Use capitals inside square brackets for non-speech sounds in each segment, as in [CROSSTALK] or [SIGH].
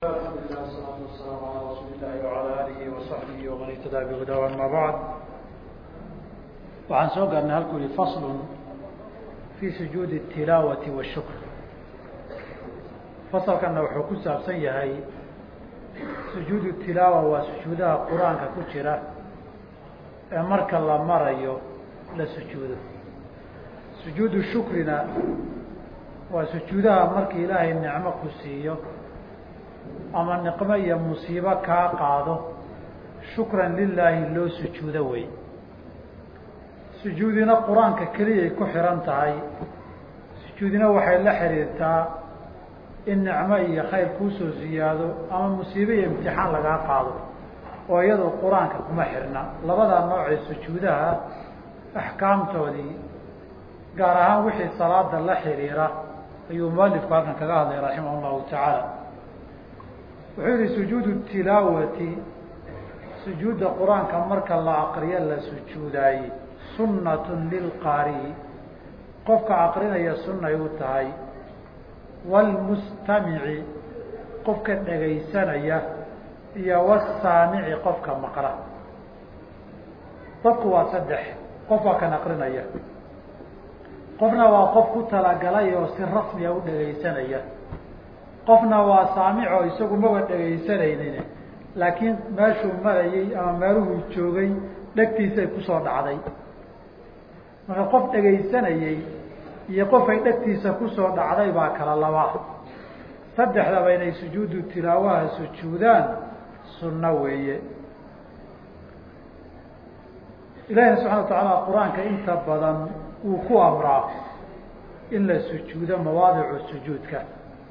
alxamdulilah wasalaatu wasalaamu calaa rasuuli illahi wacalaa aalihi wasaxbihi waman ihtadaa bihudaa amaa bacd waxaan soo gaarnay halkuu yihi faslun fii sujuudi tilaawati washukr fasalkanna wuxuu ku saabsan yahay sujuudu tilaawa waa sujuudaha qur'aanka ku jira ee marka la marayo la sujuudo. Sujuudu shukrina waa sujuudaha marka ilaahay nicmo ku siiyo ama niqmo iyo musiibo kaa qaado. Shukran lilaahi loo sujuudo wey sujuudina qur'aanka keliyay ku xihan tahay. Sujuudina waxay la xiriirtaa in nicmo iyo khayr kuusoo ziyaado ama musiibo iyo imtixaan lagaa qaado oo iyadoo qur'aanka kuma xirna. Labadaa noocee sujuudaha axkaamtoodii gaar ahaan wixii salaada la xiriira ayuu mualifku halkan kaga hadlay raximah llahu tacaala wuxuu yihi sujuudu tilaawati sujuudda qur'aanka marka la aqriyo la sujuudaaye sunnatun lilqaari'i qofka aqrinaya sunnay u tahay. Waalmustamici qofka dhegaysanaya iyo wasaamici qofka maqla. Dadku waa saddex qof waa kan aqrinaya. Qofna waa qof ku talagalay oo si rasmiya u dhegaysanaya qofna waa saamico isagu maba dhegaysanaynin laakiin meeshuu marayay ama meeluhuu joogay dhegtiisay ku soo dhacday. Marka qof dhegaysanayey iyo qofay dhegtiisa ku soo dhacday baa kala labaa saddexdaba inay sujuudu tilaawaha sujuudaan sunno weeye. Ilaahina subxana wa tacaala qur'aanka inta badan wuu ku amraa in la sujuudo mawaadicu sujuudka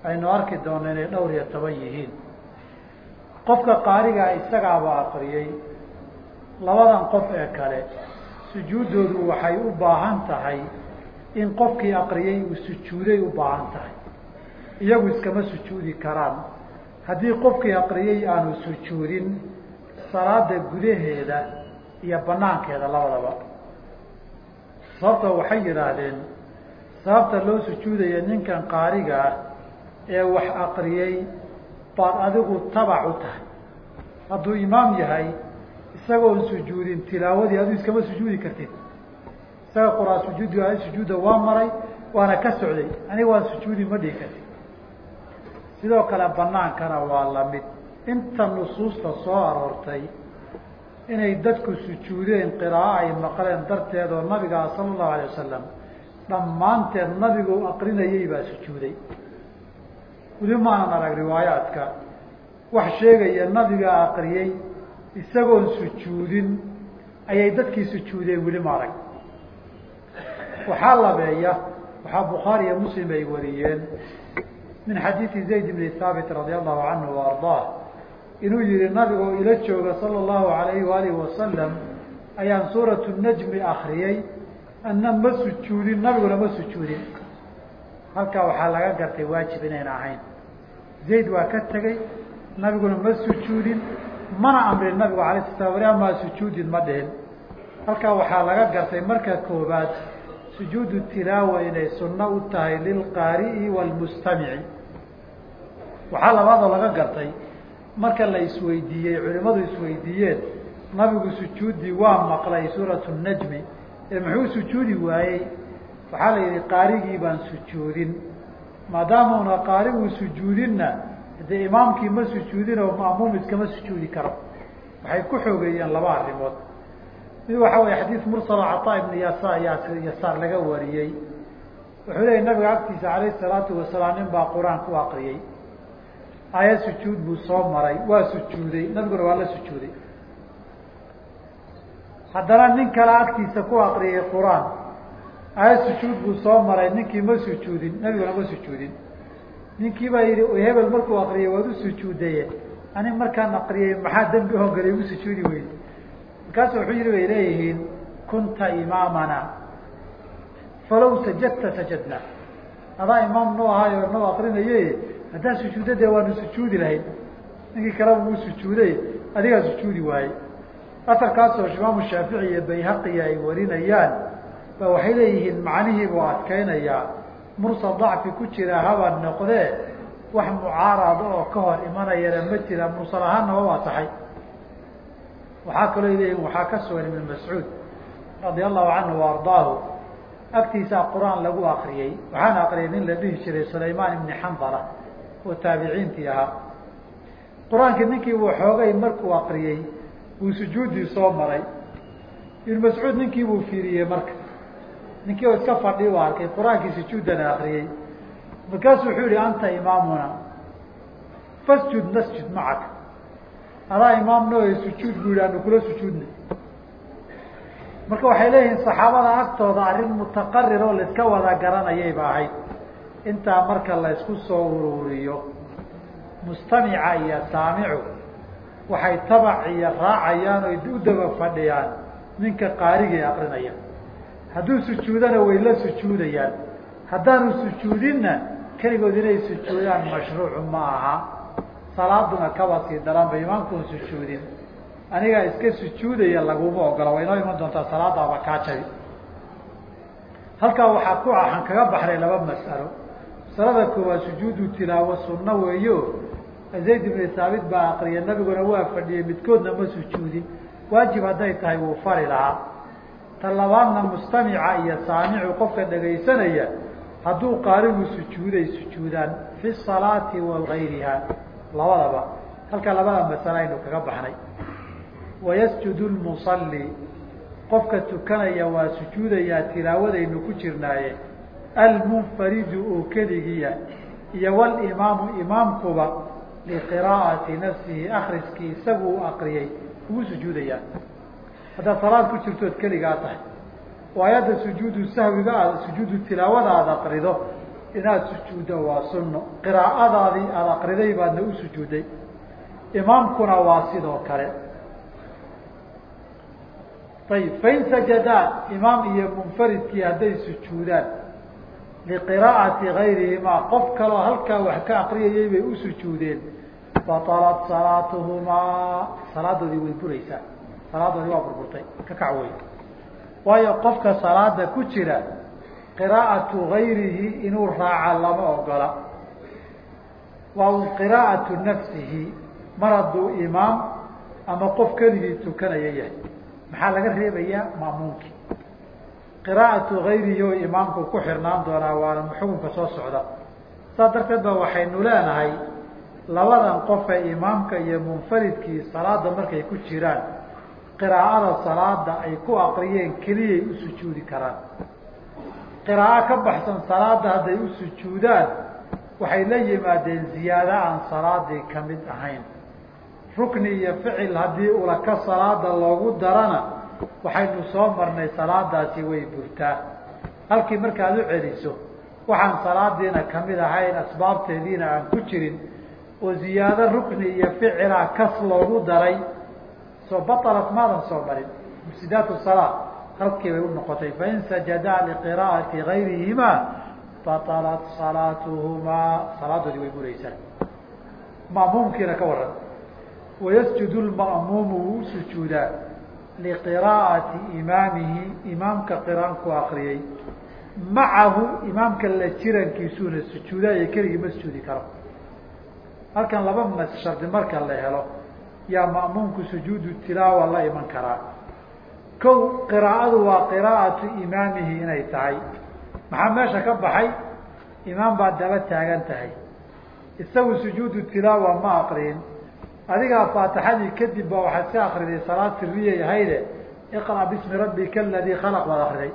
aynu arki doona inay dhowr iyo toban yihiin. Qofka qaarigaa isagaaba aqriyey labadan qof ee kale sujuuddoodu waxay u baahan tahay in qofkii aqriyey uu sujuuday u baahan tahay. Iyagu iskama sujuudi karaan. Haddii qofkii aqriyey aanu sujuudin salaada gudaheeda iyo banaankeeda labadaba. Sababta waxay yidhaahdeen sababta loo sujuudaya ninkan qaariga ah ee wax aqriyey baad adigu tabac u tahay. Hadduu imaam yahay isagoon sujuudin tilaawadii aduu iskama sujuudi kartid. Isaga qoraa sujuudi sujuudda waa maray waana ka socday. Aniga waan sujuudi ma dhihi kartid. Sidoo kale banaankana waa la mid inta nusuusta soo aroortay inay dadku sujuudeen qiraa'o ay maqleen darteed oo nabigaa sala allahu alay wasalam dhammaanteed nabigu aqrinayey baa sujuuday weli maanan arag riwaayaadka. Wax sheegaya nabiga aqriyey isagoon sujuudin ayay dadkii sujuudeen weli ma arag. Waxaa labeeya waxaa bukhaari iyo muslim ay wariyeen min xadiidi zayd bni haabit radia allahu canhu wa ardaah inuu yihi nabigoo ila jooga sala allahu alayhi waalihi wasalam ayaan suuratu najmi akriyey ana ma sujuudin nabiguna ma sujuudin halkaa waxaa laga gartay waajib inayna ahayn. Zayd waa ka tegey nabiguna ma sujuudin mana amrin nabigu alay sla wali amaa sujuudin ma dhihin. Halkaa waxaa laga gartay marka koobaad sujuudu tilaawa inay sunno u tahay lilqaari'i waalmustamici waxaa labaadoo laga gartay marka la isweydiiyey culimadu isweydiiyeen nabigu sujuuddii waa maqlay suuratu najmi ee muxuu sujuudi waayey waxaa la yidhi qaarigii baan sujuudin. Maadaamauna qaarigu sujuudinna dee imaamkii ma sujuudin oo ma'muum iskama sujuudi karo. Waxay ku xoogeeyeen laba arrimood. Mid waxa weye xadiis mursalo cataa ibni yasa yasaar laga wariyey. Wuxuu leeyay nabiga agtiisa calayhi salaatu wasalaam nin baa qur'aan ku aqriyey aayad sujuud buu soo maray waa sujuuday. Nabiguna waa la sujuuday. Haddana nin kale agtiisa ku aqriyay qur'aan aayad sujuud buu soo maray ninkii ma sujuudin nabiguna ma sujuudin. Ninkii baa yidhi hebel markuu aqriyay waad u sujuudaye ani markaan aqriyay maxaa dembi hoongalay ugu sujuudi weyde markaasu wuxuu yihi bay leeyihiin kunta imaamana falaw sajadta sajadna. Adaa imaam noo ahaayo noo aqrinaye haddaa sujuudda dee waanu sujuudi lahayn. Ninkii kaleba wuu sujuuday adigaa sujuudi waayey. Atarkaasoo imaamu shaafici iyo bayhaqiya ay warinayaan ba waxay leeyihiin macnihii buu adkaynayaa. Mursal dacfi ku jira haba noqdee. Wax mucaarada oo ka hor imanayana ma jira. Mursal ahaanna waa asaxay waxaa kaloo leeyihiin waxaa ka sugan ibn mascuud radia allahu canhu wa agtiisaa qur'aan lagu akriyey waxaana akriyay nin la dhihi jiray sulaymaan ibni xandala oo taabiciintii ahaa. Qur'aankii ninkii wuu xoogay markuu akriyey wuu sujuuddii soo maray. Ibn mascuud ninkii buu fiiriyey marka ninkii oo iska fadhi u arkay qur'aankii sujuuddana akriyey markaasu wuxuu yihi anta imaamuna fasjud nasjud macaka adaa imaamna o sujuud buu yihi anu kula sujuudna marka waxay leeyihiin saxaabada agtooda arrin mutaqarir oo laiska wada garanayayba ahayd. Intaa marka la ysku soo ururiyo mustamica iyo saamicu waxay tabac iyo raacayaan oy u daba fadhiyaan ninka qaarigii akrinaya hadduu sujuudana way la sujuudayaan. Haddaanu sujuudinna keligood inay sujuudaan mashruucu ma aha. Salaaduna kaba sii daranba imaamkuun sujuudin. Anigaa iska sujuudaya laguma ogola way inoo iman doontaa salaadaaba kaa jabi. Halkaa waxaa ku axan kaga baxnay laba mas'alo. Masalada koowaad sujuudu tilaawo sunno weeyo. Zayd ibni saabit baa akriya nabiguna waa fadhiyey midkoodna ma sujuudin. Waajib hadday tahay wuu fari lahaa ta labaadna mustamica iyo saamicu qofka dhegaysanaya hadduu qaarigu sujuuday sujuudaan fi salaati wa gayriha labadaba halkaa labada masale aynu kaga baxnay. Wayasjudu lmusalli qofka tukanaya waa sujuudayaa tilaawadaynu ku jirnaaye. Almunfaridu oo keligiya iyo walimaamu imaamkuba liqiraa'ati nafsihi akriskii isagu u akriyey ugu sujuudayaa haddaad salaad ku jirtood keligaa tahay. Oo ayadda sujuudu sahwiga aad sujuudu tilaawada aada akrido inaad sujuuddo waa sunno. Qiraa'adaadii aada akriday baadna u sujuuday. Imaamkuna waa sidoo kale. Ayib fain sajadaa imaam iyo munfaridkii hadday sujuudaan liqiraa'ati gayrihimaa qof kaloo halkaa wax ka akriyayay bay u sujuudeen. Batalat salaatuhumaa. Salaadoodii way buraysaa salaadoodii waa burburtay ka kac wey waayo qofka salaada ku jira qiraa'atu gayrihi inuu raaca lama ogola. Waa qiraa'atu nafsihi mar hadduu imaam ama qof keligii tukanaya yahay. Maxaa laga reebayaa? Maamuunkii qiraa'atu gayrihi oo imaamku ku xirnaan doonaa waana xukunka soo socda. Saas darteed ba waxaynu leenahay labadan qofe imaamka iyo munfaridkii salaada markay ku jiraan qiraa'ada salaada ay ku akriyeen keliyay u sujuudi karaan. Qiraa'o ka baxsan salaada hadday u sujuudaan waxay la yimaadeen ziyaado aan salaadii ka mid ahayn. Rukni iyo ficil haddii ulaka salaada loogu darana waxaynu soo marnay salaadaasi way burtaa. Halkii markaad u celiso waxaan salaadiina ka mid ahayn asbaabteediina aan ku jirin oo ziyaado rukni iyo ficila kas loogu daray soo batalat maadan soo marin. Mufsidaat salaa halkii bay u noqotay. Fain sajadaa liqiraa'ati gayrihima batalat salaatuhumaa salaadoodii way buraysaa. Ma'muumkiina ka waran wayasjudu lma'muumu wuu sujuudaa. Liqiraa'ati imaamihi imaamka qiraanku akriyey macahu imaamka la jirankiisuuna sujuudaayo keligii ma sujuudi karo. Halkan laba mas marka la helo yaa ma'muumku sujuudu tilaawa la iman karaa. Kow qiraa'adu waa qiraa'atu imaamihi inay tahay. Maxaa meesha ka baxay? Imaam baad daba taagan tahay. Isagu sujuudu tilaawa ma akriyin adigaa faatixadii kadib ba waxaad ka akriday salaad siriyay ahayde iqra' bismi rabbika aladii khalaq baad akriday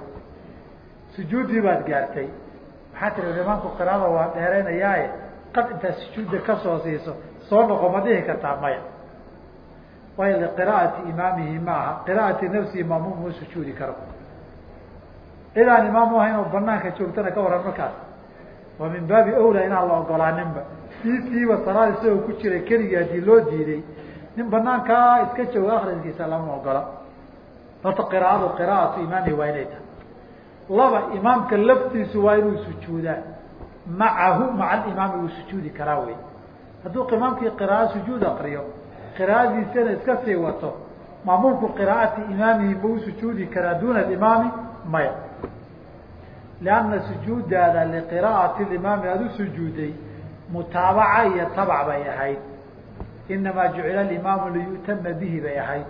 sujuuddii baad gaartay. Maxaa tiri imaamku qiraada waa dheeraynayaaye qad intaad sujuudda ka soo siiso soo noqo ma dhihi kartaa maya waayo liqiraa'ati imaamihi ma aha qiraa'ati nafsihi maamuum ma sujuudi karo. Cidaan imaam u banaanka joogtana ka waran markaas. Waa min baabi awla inaan la ogolaaninba diintiiba salaad isagoo ku jira keligii haddii loo diiday nin banaankaa iska jooga akriskiisa lama ogola. Horta qiraa'adu qiraa'atu imaamihi waa inay tahay. Laba imaamka laftiisu waa inuu sujuudaa. Macahu maca alimaami uu sujuudi karaa wey hadduu imaamkii qiraa'o sujuud akriyo qiraa'adiisana iska sii wato. Maamuumku qiraa'ati imaamihi ma u sujuudi karaa duuna alimaami maya. Lianna sujuudaada liqiraa'ati limaami aada u sujuuday mutaabaca iyo tabac bay ahayd. Inamaa jucila alimaamu liyu'tama bihi bay ahayd.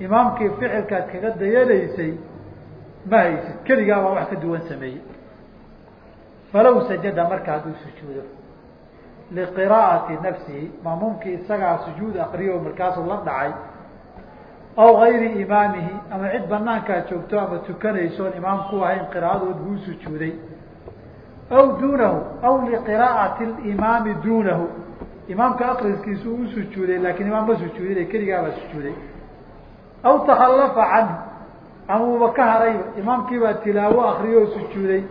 Imaamkii ficilkaad kaga dayanaysay ma haysid. Keligaa baa wax ka duwan sameeyey. Falow sajada marka hadduu sujuudo liqiraa'ati nafsihi maamuumkii isagaa sujuud akriyo markaasuu la dhacay aw gayri imaamihi ama cid banaankaa joogto ama tukanaysoon imaam ahayn qiraadood buu sujuuday aw duunahu aw liqiraa'ati limaami duunahu imaamka akriskiisu u sujuuday laakiin imaam ma sujuudin keligaabaa sujuuday aw takhallafa canhu ama uuba ka harayba imaamkiibaa tilaawo akriyo oo sujuuday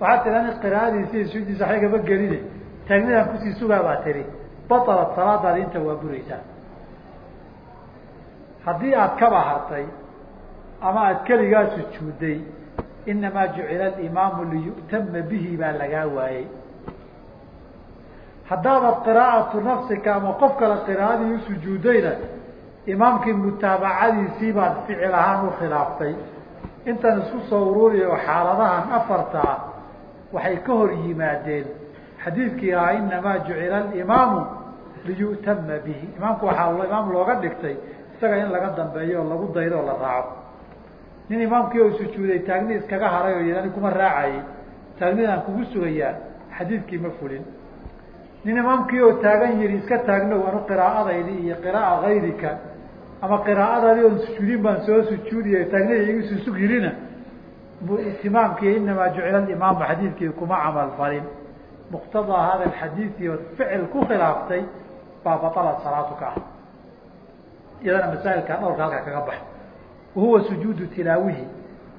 waxaa tiran qiraa'adiisi sujuudiisa waxbagama geline taagnidan ku sii sugaa baa tiri. Batalat salaadaadi inta waa buraysaa. Haddii aad kaba hartay ama aad keligaa sujuuday inamaa jucila alimaamu liyu'tama bihi baa lagaa waayey. Haddaadad qiraa'atu nafsika ama qof kale qiraa'adii u sujuudayna imaamkii mutaabacadiisii baad ficil ahaan u khilaaftay. Intan isku soo ururiyo xaaladahan afarta ah waxay ka hor yimaadeen xadiidkii ahaa inamaa jucila alimaamu liyu'tama bihi. Imaamku waxaa imaam looga dhigtay isaga in laga dambeeyo oo lagu daydo oo la raaco. Nin imaamkii oo sujuuday taagni iskaga haray oo yidhi ani kuma raacayay taagnidaan kugu sugayaa xadiidkii ma fulin. Nin imaamkii oo taagan yihi iska taagno anu qiraa'adaydii iyo qiraaa gayrika ama qiraa'adaadii oon sujuudin baan soo sujuudiya taagnida igisu sug yihina itimaamkii inamaa jucila alimaamu xadiidkii kuma camal falin muqtadaa hada alxadiidi ood ficil ku khilaaftay baa batalat salaatuka ah iyadana masaailka dhowrka halka kaga bax wahuwa sujuudu tilaawihi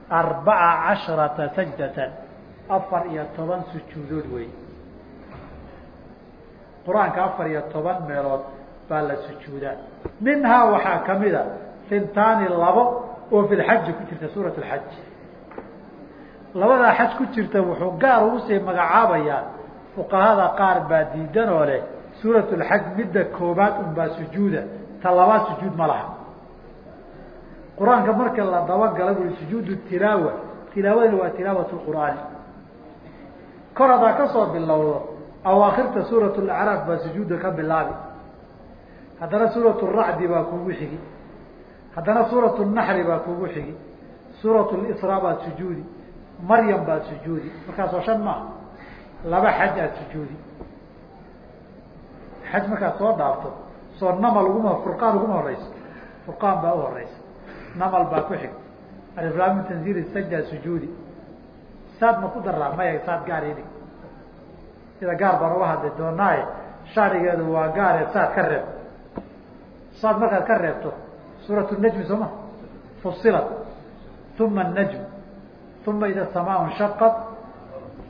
arbaca casharata sajdatan. Afar iyo toban sujuudood wey qur'aanka afar iyo toban meelood baa la sujuudaa. Minhaa waxaa kamida fintaani labo oo fi lxaji ku jirta suurat lxaj labadaa xaj ku jirta wuxuu gaar ugu sii magacaabayaa fuqahada qaar baa diidan oo leh suurat lxaj midda koobaad unbaa sujuuda ta labaad sujuud ma laha. Qur'aanka marka la dabagala bui sujuud tilaawa tilaawadana waa tilaawat qur'aani kor haddaa ka soo bilowdo awaakhirta suurat lacraaf baa sujuudda ka bilaabi. Haddana suurat racdi baa kugu xigi. Haddana suurat naxri baa kugu xigi. Suurat lisraa baad sujuudi. Maryam baad sujuudi. Markaasoo shan maaha laba xaj aad sujuudi. Xaj markaad soo dhaafto soo namal uguma furqaan uguma horeyso furqaan baa u horeysa namal baa ku xig. Aliflaami tanziil sajda sujuudi. Saad ma ku daraa maya saad gaar idhig sida gaar baan uga hadli doonaaye shaarigeedu waa gaare saad ka reeb saad markaad ka reebto suurat najmi soo fusilat uma najm. Uma ida samaa nshaqat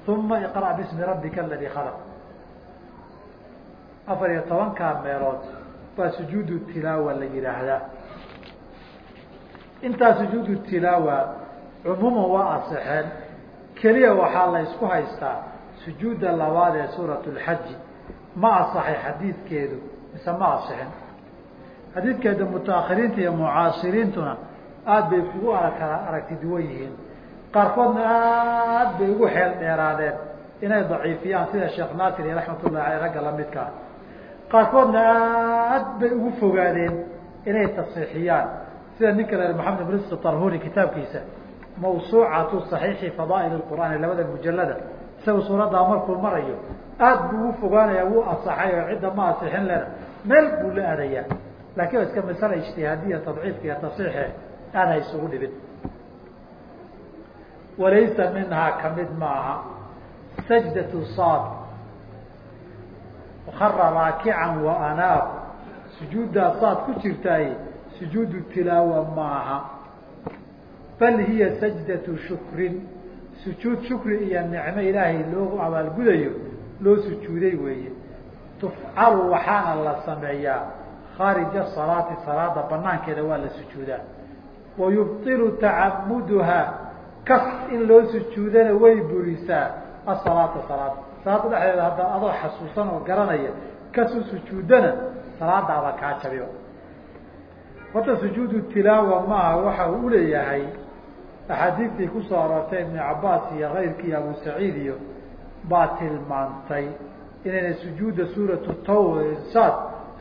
uma iqra' bismi rabbika aladi khalaq afar iyo tobankaa meelood baa sujuudu tilaawa la yidhaahdaa intaa sujuudu tilaawa cumuuman waa asexeen keliya waxaa la ysku haystaa sujuudda labaad ee suurat lxaji ma asaxay xadiidkeedu mise ma asixin xadiidkeeda mutaahiriinta iyo mucaasiriintuna aada bay kugu aragti duwan yihiin qaarkoodna aad bay ugu xeel dheeraadeen inay daciifiyaan sida sheekh naasir iyo raxmatullahi aley ragga lamidkaa qaarkoodna aad bay ugu fogaadeen inay tasiixiyaan sida ninka la maxamed ibn ris tarhuni kitaabkiisa mawsuucatu صaxiixi fadaa'il qur'aani labada mujalada isaga suuraddaa markuu marayo aad buu ugu fogaanaya wuu asaxay cidda ma asixin lena meel buu la aadayaa laakiin iska masala ijtihaadiya tadciifka iyo tasiixe aad ha isugu dhibin walaysa minhaa ka mid maaha sajdatu saad. Kara raakican wa anaaq sujuuddaa saad ku jirtaay sujuudu tilaawa maaha. Bal hiya sajdatu shukrin. Sujuud shukri iyo nicmo ilaahay loogu abaalgudayo loo sujuuday weeye. Tufcalu waxaana la sameeyaa. Khaarija salaati salaada banaankeeda waa la sujuudaa. Wa yubطilu tacamuduhaa kas in loo sujuudana way burisaa asalaata salaada salaada dhexdeeda hadda adoo xasuusan oo garanaya kasu sujuudana salaadaaba kaa jabiyo. Horta sujuudu tilaawa maaha waxa uu uleeyahay axaadiistii ku soo aroortay ibn cabaas iyo kayrkii abu saciid iyo baa tilmaantay inayna sujuudda suuratu taw saad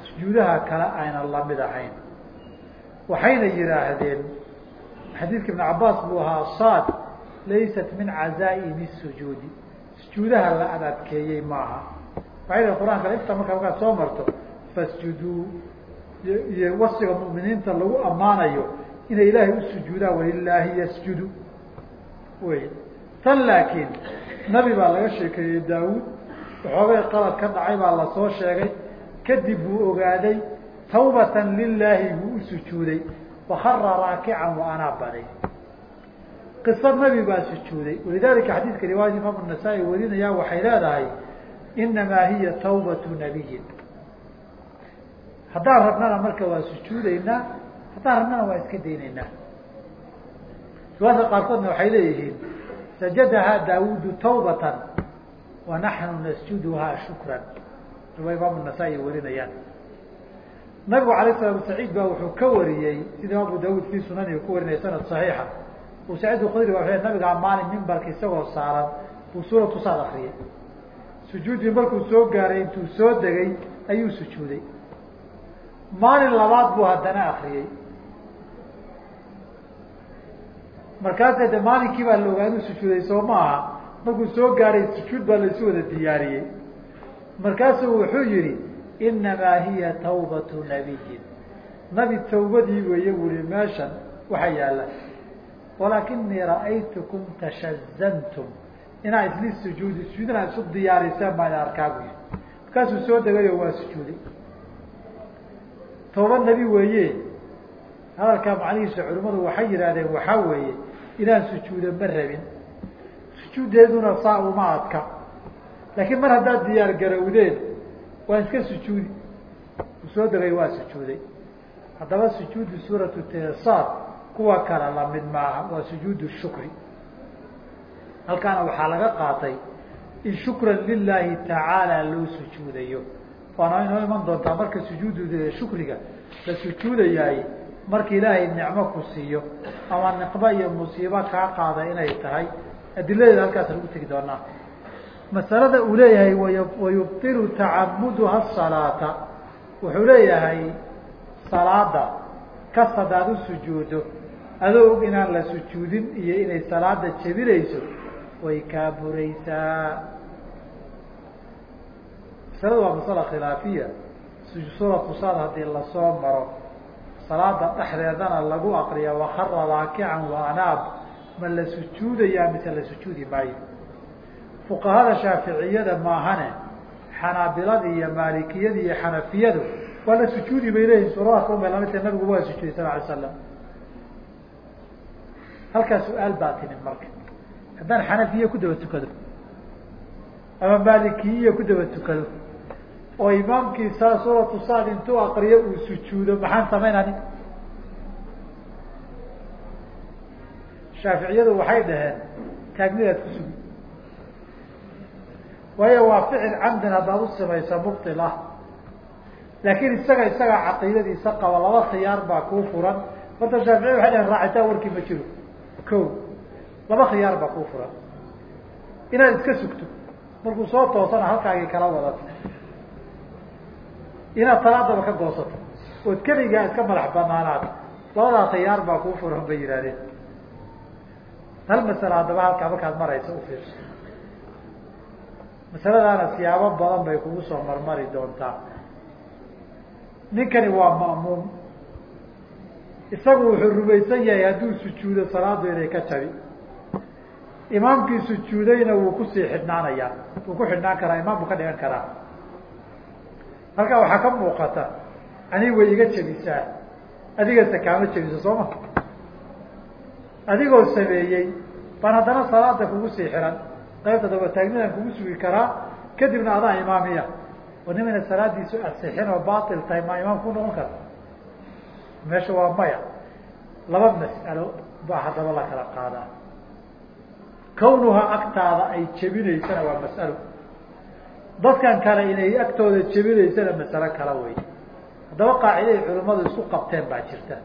sujuudaha kale aynan la mid ahayn. Waxayna yidhaahdeen xadiidka ibn cabaas buu ahaa saad laysat min cazaa'imi sujuudi sujuudaha la ad adkeeyey maaha dhahen qur'aanka inta markaa markaad soo marto fasjuduu iyo wasiga mu'miniinta lagu ammaanayo inay ilaahay u sujuudaan walilaahi yasjudu. Wey. Tan laakiin nabi baa laga sheekeeyey daawuud waxoogay qalad ka dhacay baa la soo sheegay kadib buu ogaaday tawbatan lilaahi buu u sujuuday wakara raakican wa anaa baday qiso nabi baa sujuuday walidalika xadiidka riwaayada imaam nasaa-i warinaya waxay leedahay inamaa hiya tawbatu nabiyin haddaan rabnana marka waa sujuudaynaa haddaan rabnana waa iska daynaynaa riwaayadka qaarkoodna waxay leeyihiin sajadahaa daawuudu tawbatan wa naxnu nasjuduhaa shukran riwaaya imaam nasaa-i warinayaan nabigu alay slam saciid baa wuxuu ka wariyey sida abu daawuud fii sunanihi ku warinaya sanad saxiixa. Uu saciid khudri ba nabigaa maalin mimbarka isagoo saaran buu suuratu saad akriyay sujuuddii markuu soo gaaray intuu soo degay ayuu sujuuday. Maalin labaad buu haddana akriyey markaasa de maalinkii baa la ogaa inuu sujuuday soo maaha markuu soo gaaray sujuud baa laysu wada diyaariyey. Markaasuu wuxuu yihi inamaa hiya tawbatu nabiyin nabi tawbadii weeye buli meeshan waxa yaalla walaakinii ra'aytukum tashazantum inaa isli sujuudi sujuud inaad isu diyaariseen baan arkaa bu yihi markaasuu soo degayo waa sujuuday tawba nebi weeye hadalkaa macnihiisa culimmadu waxay yidhaahdeen waxaa weeye inaan sujuudo ma rabin sujuuddeeduna saa uma adka laakiin mar haddaad diyaar garowdeen waa iska sujuudi. Uu soo degay waa sujuuday. Haddaba sujuudu suuratu tesaad kuwa kale la mid maaha waa sujuudu shukri. Halkaana waxaa laga qaatay in shukran lilaahi tacaala loo sujuudayo. Waana inoo iman doontaa marka sujuudu shukriga la sujuudayaay marka ilaahay nicmo ku siiyo ama niqmo iyo musiibo kaa qaada inay tahay adiladeeda halkaas lagu tegi doonaa masalada uu leeyahay wayubtilu tacamuduha salaata wuxuu leeyahay salaada kas haddaad u sujuudo adoo og inaan la sujuudin iyo inay salaada jebinayso way kaa buraysaa. Masalada waa masala khilaafiya. Suuratu saad haddii la soo maro salaada dhexdeedana lagu akriya wakara raakican wa anaab. Ma la sujuudayaa mise la sujuudi maayo fuqahada shaaficiyada maahane xanaabilada iyo maalikiyada iyo xanafiyadu waa la sujuudi bay leeyihiin suuradaha kulmay lamidta nabigu waa sujuuday sal alay slam halkaa su'aal baa timid marka. Haddaan xanafiye ku daba tukado ama maalikiyiya ku daba tukado oo imaamkii saa suuratu saad intuu akriyo uu sujuudo maxaan samaynani shaaficiyadu waxay dhaheen taagnidaad ku sugi waayo waa ficil camdin haddaad u samaysa mubtil ah laakiin isaga isagaa caqiidadiisa qaba laba khiyaar baa kuu furan. Horta shaaficiya waxay dhaheen raacitaan warkii ma jiro. Ko laba khiyaar baa kuu furan. Inaad iska sugto. Markuu soo toosana halkaagii kala wadato. Inaad salaadaba ka goosato. Ood keligaa iska madax banaanaad. Labadaa khiyaar baa kuu furan bay yidhahdeen hal masale haddaba halkaa markaad maraysa ufiirso masaladaana siyaabo badan bay kugu soo marmari doontaa. Ninkani waa ma'muum. Isagu wuxuu rumaysan yahay hadduu sujuudo salaadu inay ka jabi imaamkii sujuudayna wuu ku sii xidhnaanayaa. Wuu ku xidhnaan karaa imaam buu ka dhigan karaa. Halkaa waxaa ka muuqata aniga way iga jebisaa. Adigase kaama jebiso soo ma adigoo sameeyey baan haddana salaada kugu sii xiran qaybta dabataagnidan kugu sugi karaa kadibna adaa imaamiya. Oo nimana salaadiisu asixin oo bail tahay maa imaam ku noqon kara meesha waa maya. Laba mas'alo baa haddaba la kala qaadaa. Kawnuhaa agtaada ay jebinaysana waa mas'alo dadkan kale inay agtooda jebinaysana masalo kala wey haddaba qaacidaday culimmadu isku qabteen baa jirta.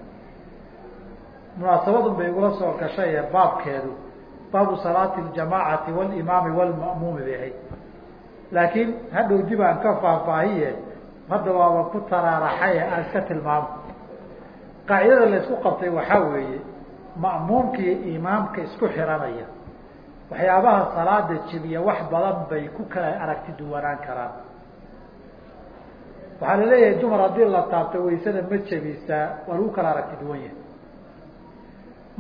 Munaasabadun bay igula soo gashay ee baabkeedu baabu salaati ljamaacati walimaami walma'muumi bay ahayd. Laakiin hadhow dib aan ka faahfaahiye hadda waaba ku taraaraxaye aan iska tilmaamo. Qaacidada la isku qabtay waxaa weeye ma'muumkaiyo imaamka isku xiranaya waxyaabaha salaada jebiya wax badan bay ku kala aragti duwanaan karaan. Waxaa la leeyahay dumar haddii la taabto waysada ma jebisaa waa lagu kala aragti duwan yahay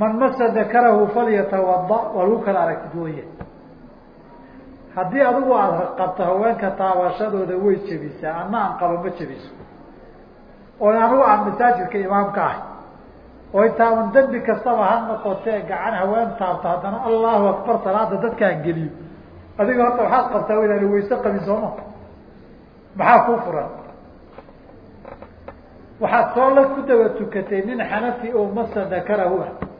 man masa dakarahu falyatawada waa lagu kala aragti duwan yahay haddii adigu aada qabto haweenka taabashadooda way jebisaa ana aan qabo ma jebiso. Oo anigu aan masaajidka imaamka ahay. Oo intaaban dembi kastaba ha noqotee gacan haween taabto haddana allahu akbar salaada dadkaan geliyo. Adiga horta waxaad qabtaa wa inaana wayse qabin sooma maxaa kuu furan? Waxaad soo la ku daba tukatay nin xanafi oo masa dakarahu ah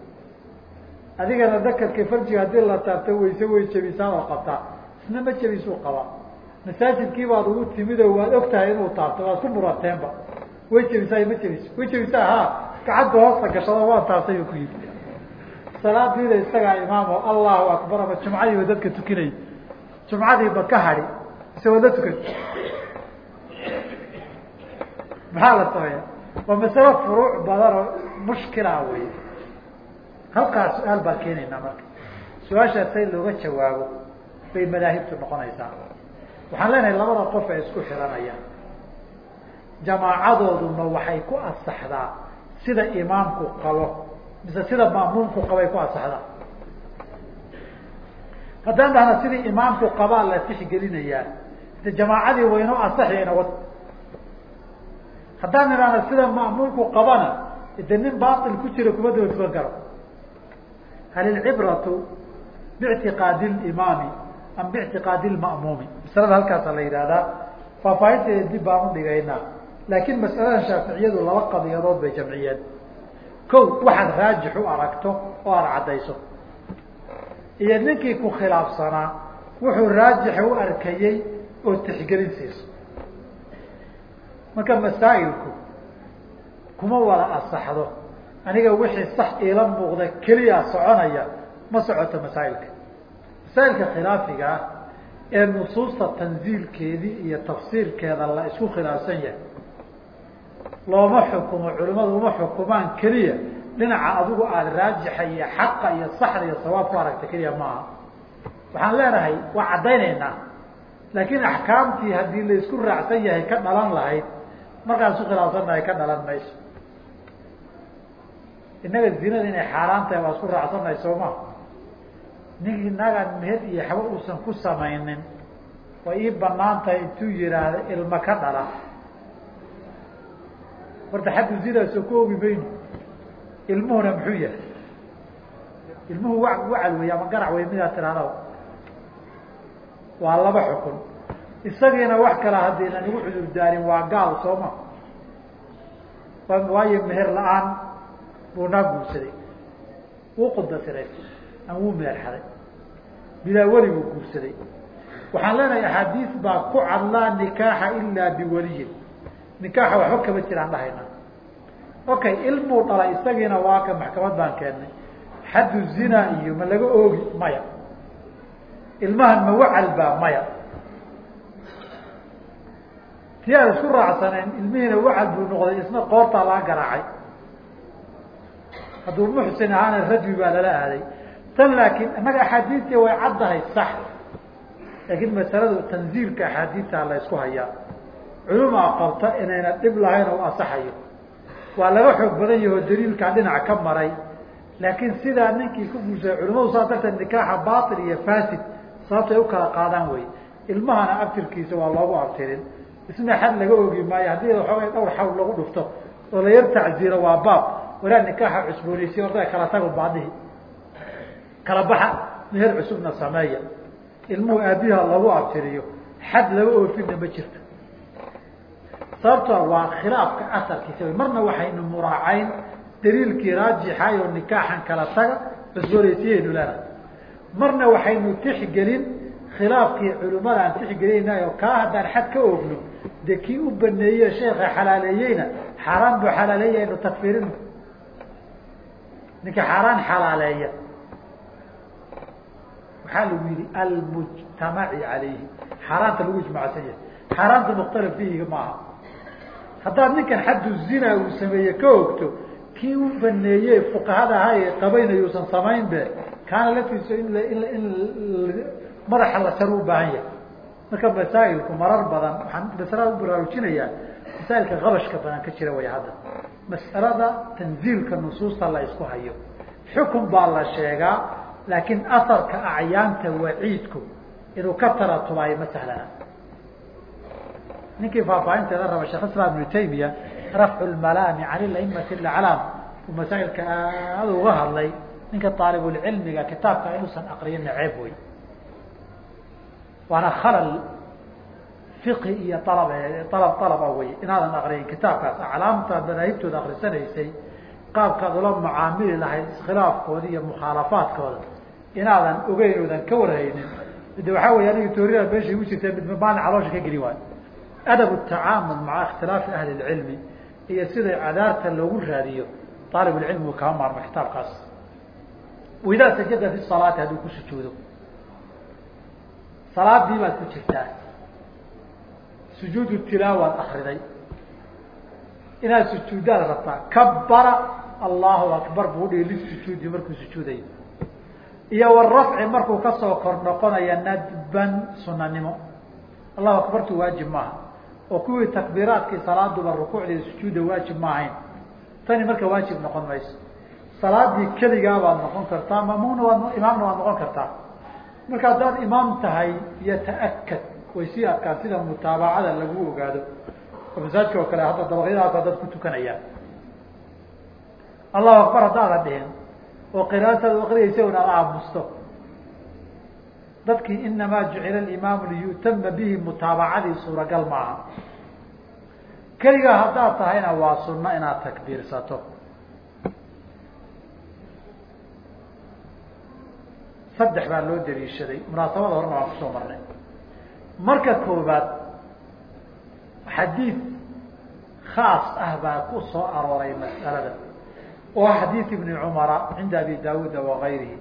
adigana dakarka farjiga haddii la taabto wayse way jebisaa oo qabtaa. Isna ma jebisuu qabaa. Masaajidkii baad ugu timid oo waad og inuu taabto waad ku murateenba way jebisaa ma jebiso way jebisaa ha gacanta hoosta gashado waa taabtay ku yidhi. Salaadiida isagaa imaamo allahu akbar ama jumcadiiba dadka tukinay. Jumcadiiba ka hadhi waad la tukan. Maxaa la sameeya waa masalo furuuc badan oo mushkila wey halkaas su'aal baan keenaynaa marka. Su'aashaas say looga jawaabo bay madaahibtu noqonaysaa. Waxaan leenahay labada qof ee isku xiranaya jamaacadooduna waxay ku asaxdaa sida imaamku qabo mise sida ma'muumku qabay ku asaxdaa haddaan dhahna sidii imaamku qabaa la tixgelinayaa de jamaacadii waynoo asaxayna wad haddaan idhaahna sida ma'muumku qabana de nin baail ku jira kuma daba karo hal ilcibratu biictiqaadi limaami am biictiqaadi lma'muumi masalada halkaasa la yidhahdaa faahfaahinteeda dib baan u dhigaynaa laakiin masaladan shaaficiyadu laba qadiyadood bay jamciyeen ko waxaad raajix u aragto oo aada caddayso iyo ninkii ku khilaafsanaa wuxuu raajixa u arkayey oo tixgelin siiso marka masaa'ilku kuma wada asaxdo aniga wixii sax iila muuqda keliya soconaya ma socoto masaa'ilka. Masaa'ilka khilaafiga ah ee nusuusta tanziilkeedii iyo tafsiirkeeda la isku khilaafsan yahay looma xukumo culimadu uma xukumaan keliya dhinaca adigu aada raajixa iyo xaqa iyo saxda iyo sawaab ku aragta keliya maaha. Waxaan leenahay waa caddaynaynaa. Laakiin axkaamtii haddii la isku raacsan yahay ka dhalan lahayd markaan isku khilaafsannahay ka dhalan mayso innaga zinada inay xaaraan tahay waa isku raacsannahay soo ma ninkii nagaan meher iyo xaba uusan ku samaynin way ii bannaan tahay intuu yihaahda ilma ka dhala. Horta xaddu zinaasoo ku ogi mayno ilmuhuna muxuu yahay? Ilmuhu wa wacal wey ama garac wey midaa tiraahda waa laba xukun. Isagiina wax kale haddaynan igu cudur daarin waa gaal soo ma waayo meher la'aan buu naa guursaday wuu qudasiray ama wuu meerxaday. Bilaa weli buu guursaday waxaan leenahay axaadiis baa ku cad laa nikaaxa ilaa biwaliyin. Nikaaxa waxba kama jiraan dhahayna. Okay ilmuu dhalay isagiina waa ka maxkamad baan keennay xaddu zina iyo ma laga oogi maya. Ilmahan ma wacal baa maya. Tii aan isku raacsanayn ilmihiina wacal buu noqday isna qoortaa laga garaacay hadduu muxsin ahaana rajmi baa lala aaday. Tan laakiin innaga axaadiistii way caddahay sax. Laakiin masaladu tanziilka axaadiistaa la ysku hayaa. Culumaa qabta inayna dhib lahayn oo asaxayo waa laga xoog badan yaho daliilkaa dhinac ka maray. Laakiin sidaa ninkii ku guursaday culimadu saas darteed nikaaxa baatil iyo fasid sababtay u kala qaadaan wey. Ilmahana abtirkiisa waa loogu abtirin. Isna xad laga ogi maayo. Haddii waxoogay dhowr xawl lagu dhufto oo la yar tacziiro waa baab walaa nikaaxa cusboonaysiy orda kala tago baadihi kala baxa meher cusubna sameeya. Ilmuhu aabiha lagu abtiriyo. Xad laga oofina ma jirto sababtoo waa khilaafka asalkiisa. Marna waxaynu muraacayn daliilkii raajixay oo nikaaxan kala taga cusboonaysiiyaynu lenahay marna waxaynu tixgelin khilaafkii culimadaan tixgelinayna oo kaa haddaan xad ka oogno dee kii u baneeye sheeka xalaaleeyeyna xaaraan buu xalaaleeya aynu ninka xaaraan xalaaleeya. Waxaa lagu yihi almujtamaci calayhi. Xaaraanta lagu ijmacsan yahay. Xaaraanta mukhtalaf fihiga maaha. Haddaad ninkan xaddu zina uu sameeye ka ogto kii u baneeye fuqahada ahaa ee qabayna yuusan samayn be kaana laftiisa in in madaxa la sar u baahan yahay. Marka masaa'ilku marar badan waxaan masalada u baraarujinayaa masaa'ilka qabashka badan ka jira way hadda mas'alada tanziilka nusuusta la isku hayo. Xukun baa la sheegaa laakiin asarka acyaanta waciidku inuu ka taratubaayo ma sahlana ninkii faahfaahinteeda raba sheekh islam ibnu taymiya rafcu lmalaami can aimati aclaam uu masaa'ilka aada uga hadlay ninka aalibulcilmiga kitaabka inuusan aqriyin ceeb wey waana khalal fiqhi iyo alab alab alaba wey inaadan aqriyin kitaabkaas aclaamta madaahibtooda akrisanaysay qaabkaad ula mucaamili lahayd iskhilaafkooda iyo mukhaalafaadkooda. Inaadan ogeyn ka warhaynin de waxaa wey aniga toorida meeshay u jirta mid caloosha ka geli waayo. Adab tacaamul maca ikhtilaafi ahli lcilmi iyo siday cadaarta loogu raadiyo aalibulcilmi uu kama maarmo kitaabkaas. Idaa sajada fi salaati hadduu ku sujuudo. Salaadii baad ku jirtaa sujuudu tilaawaad akriday inaad sujuuddaad rabtaa kabara allahu akbar buu dhihi lisujuudi markuu sujuudayo. Iyo warafci markuu ka soo kor noqonaya nadban sunanimo allahu akbartu waajib maaha. Oo kuwii takbiiraadkii salaaduba rukuucdii sujuudda waajib ma tani marka waajib noqon mayso. Salaadii keligaa baad noqon kartaa mamuna waad imaamna waad noqon kartaa. Marka haddaad imaam tahay yataakad way sii adkaan sida mutaabacada lagu ogaado. Oo masaajka oo kale hadda dabaqyadaasa dad ku tukanayaan. Allahu akbar haddaadan dhihin oo qiraataad akriyaysa un aada aamusto dadkii inamaa jucila alimaamu liyu'tama bihi mutaabacadii suuragal maaha. Keligaa haddaad tahayna waa sunno inaad takbiirsato. Saddex baa loo daliishaday munaasabada horena waan ku soo marnay marka koobaad xadiid khaas ah baa ku soo arooray mas'alada. Oo xadiid ibni cumara cinda abi daawuuda wagayrihi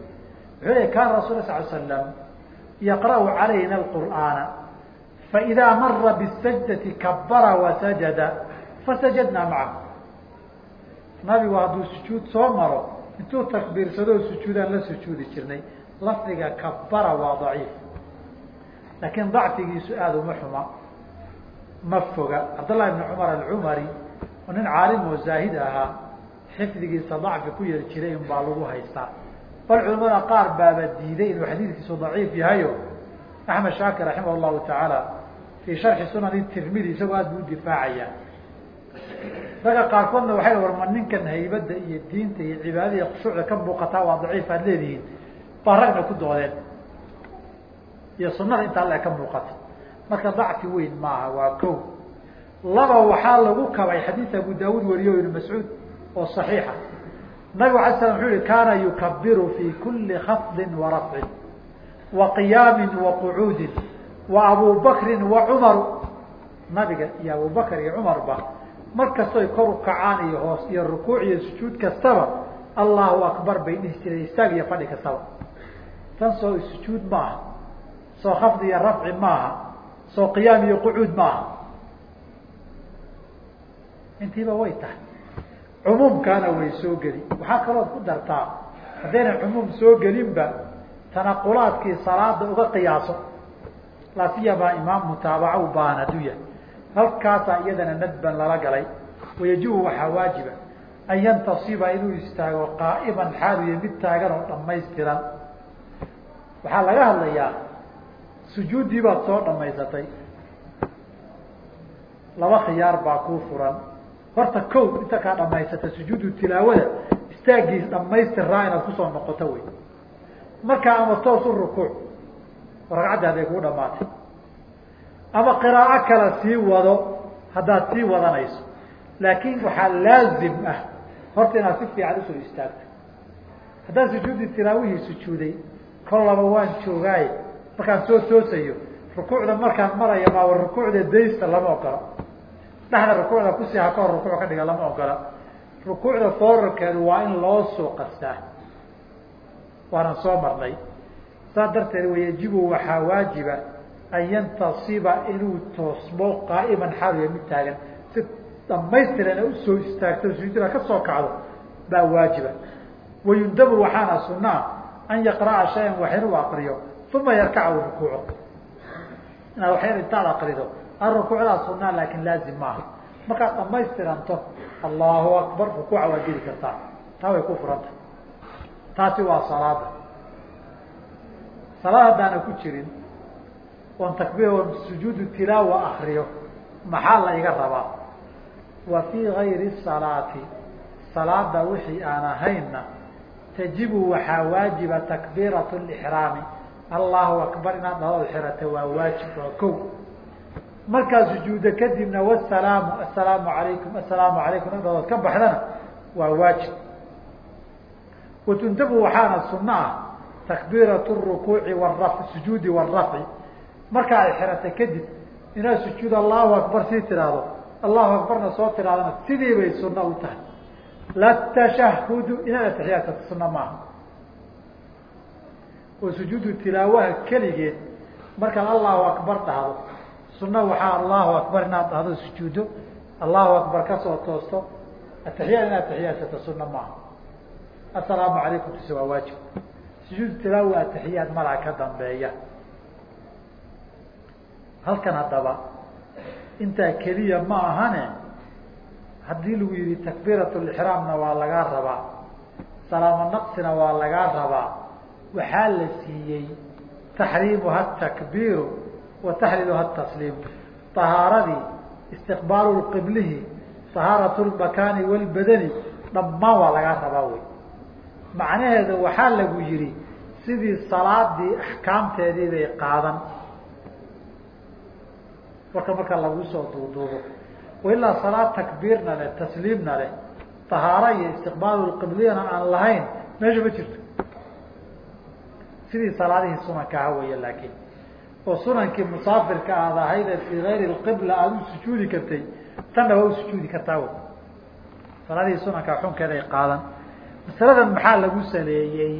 wuxuu lehy kaana rasul sal slam yaqra'u calayna alqur'aana faidaa mara bisajdati kabara wasajada fasajadna macahu. Nabigu hadduu sujuud soo maro intuu takbiirsadoo sujuudaan la sujuudi jirnay lafdiga kabara waa daciif laakiin dacfigiisu aada uma xuma. Ma foga. Cabdllahi bni cumar alcumari oo nin caalim oo zaahid ahaa xifdigiisa dacfi ku yar jiray un baa lagu haystaa. Bal culamada qaar baaba diiday inuu xadiidkiisu daciif yahayo. Axmed shaakir raximah llahu tacaala fii sharxi sunani tirmidi isagoo aad buu udifaacaya ragga qaarkoodna waxay warma ninkan haybadda iyo diinta iyo cibaadada khushuucda ka muuqataa waa daciif aad leedihiin. Baa ragna ku doodeen iyo sunada intaa le ka muuqata marka dacfi weyn maaha waa ko laba waxaa lagu kabay xadiis abu daawuud wariyo ibnu mascuud oo صaxiixa nabig ala slam wuxuu yihi kaana yukabiru fi kuli khafdin warafcin wa qiyaami wa qucuudin wa abu bakrin wa cumaru nabiga iyo abu bakr iyo cumarba mar kastoy kor u kacaan iyo hoos iyo rukuuc iyo sujuud kastaba allahu akbar bay dhihi jireen istaag iyo fadhi kastaba. Tan soo sujuud maaha soo khafdi iyo rafci maaha soo qiyaam iyo qucuud maaha. Intiiba way tahay. Cumuumkaana way soo geli. Waxaa kalood ku dartaa haddayna cumuum soo gelinba tanaqulaadkii salaada uga qiyaaso. Laasiyamaa imaam mutaabaca u baahan hadduu yahay. Halkaasaa iyadana nadban lala galay. Wayajibu waxaa waajiba an yantasiba inuu istaago qaa'iman xaaluya mid taagan oo dhamaystiran waxaa laga hadlayaa sujuuddii baad soo dhamaysatay laba khiyaar baa kuu furan. Horta kow inta kaa dhamaysata sujuudu tilaawada istaagiis dhamaystiraa inaad ku soo noqoto wey. Markaa ama toos u rukuuc ragcaddi hadday kuu dhamaatay ama qiraa'o kale sii wado haddaad sii wadanayso. Laakiin waxaa laazim ah horta inaad si fiican u soo istaagto. Haddaan sujuudi tilaawihii sujuuday kol laba waan joogaaye markaan soo toosayo rukuucda markaan maraya maawa rukuucda daysta lama ogola. Dhexda rukuucda ku sii ha kahor rukuuc ka dhiga lama ogola. Rukuucda foorarkeedu waa in loo soo qastaa waanan soo marnay. Saas darteed wayajibu waxaa waajiba an yantasiba inuu toosmo qaa'iman xaaliya mid taagan. Si dhamaystirana u soo istaagto sujuuda ka soo kacdo baa waajiba. Wayundabu waxaana sunaa an yaqra'a shayan wax inuu akriyo uma yarkaca u rukuuco inaad wax yar intaad akrido an rukuucdaa sunaa laakin laazim maaha markaad dhamaystiranto allahu akbar rukuuca waad geli kartaa taa way ku furanta taasi waa salaada salaad haddaana ku jirin oon takbiir oon sujuudu tilaawa akriyo maxaa la iga rabaa wa fii gayri salaati salaada wixii aan ahaynna tajibu waxaa waajiba takbiiratu lixraami allahu akbar inaad dhahdo xirata waa waajib waa ko markaa sujuuda kadibna wasalaamu assalaamu alaykum assalaamu alaykum inaad ka baxdana waa waajib. Watundabu waxaana sunno ah takbiiratu rukuuci warafi sujuudi warafci marka ay xirata kadib inaad sujuud allahu akbar sii tiraahdo. Allahu akbarna soo tirahdana sidii bay sunno u tahay. Latashahudu inaad atixiyaadsato sunno maaha oo sujuudu tilaawaha keligeed markaad allahu akbar dhahdo. Sunno waxaa allahu akbar inaad dhahdo sujuudo allahu akbar ka soo toosto. Atixiyaad inaad atixiyaadsato sunno maaha assalaamu calaykum tise waa waajib. Sujuudu tilaawa atixiyaad malaa ka dambeeya. Halkan haddaba intaa keliya ma ahane haddii lagu yihi takbiirat lixraamna waa lagaa rabaa salaamo naqsina waa lagaa rabaa waxaa la siiyey taxriimuha takbiiru wa taxliiluha tasliimu tahaaradii istiqbaalu qiblihi tahaaratu lmakaani walbadani dhammaan waa lagaa rabaa wey. Macnaheeda waxaa lagu yihi sidii salaadii axkaamteedii bay qaadan. Warka marka lagu soo duuduubo wailaa salaad takbiirna leh tasliimna leh tahaaro iyo istiqbaalu qibliyana aan lahayn meesha ma jirto sidii salaadihii sunanka aha weeye laakiin. Oo sunankii musaafirka aad ahayde fii gayri lqibla aada u sujuudi kartay tanna waa u sujuudi kartaa wy salaadihii sunanka xunkeeda ay qaadan. Masaladan maxaa lagu saleeyey?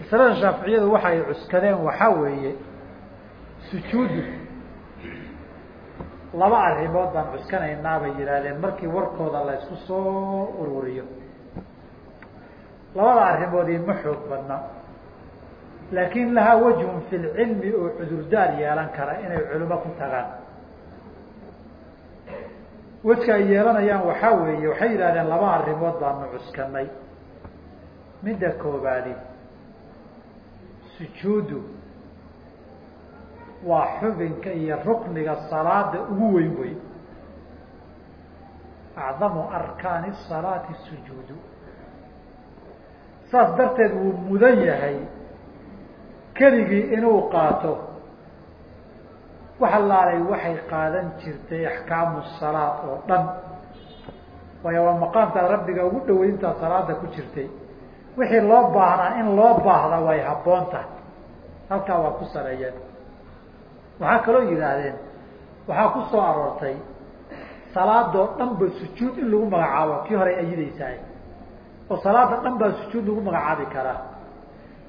Masalada shaaficiyadu waxa ay cuskadeen waxaa weeye sujuudu laba arrimood baan cuskanaynaa bay yidhaahdeen markii warkooda la isku soo ururiyo labada arrimoodii ma xoog badna. Laakin lahaa wajhun fi lcilmi oo cudurdaar yeelan kara inay culimo ku tagaan. Wejka ay yeelanayaan waxaa weeye waxay yidhahdeen laba arrimood baanu cuskanay. Midda koobaadi sujuudu. Waa xubinka iyo rukniga salaada ugu weyn wey acdamu arkaani salaati sujuudu saas darteed wuu mudan yahay keligii inuu qaato. Wax allaalay waxay qaadan jirtay axkaamu salaad oo dhan. Waayo waa maqaamtaad rabbiga ugu dhaweyntaa salaada ku jirtay. Wixii loo baahnaa in loo baahda way habboon tahay. Halkaa waa ku saleeyeen waxaa kaloo yidhaahdeen waxaa ku soo aroortay salaadoo dhan ba sujuud in lagu magacaabo. Kii hore ayidaysaay oo salaada dhan baa sujuud lagu magacaabi karaa.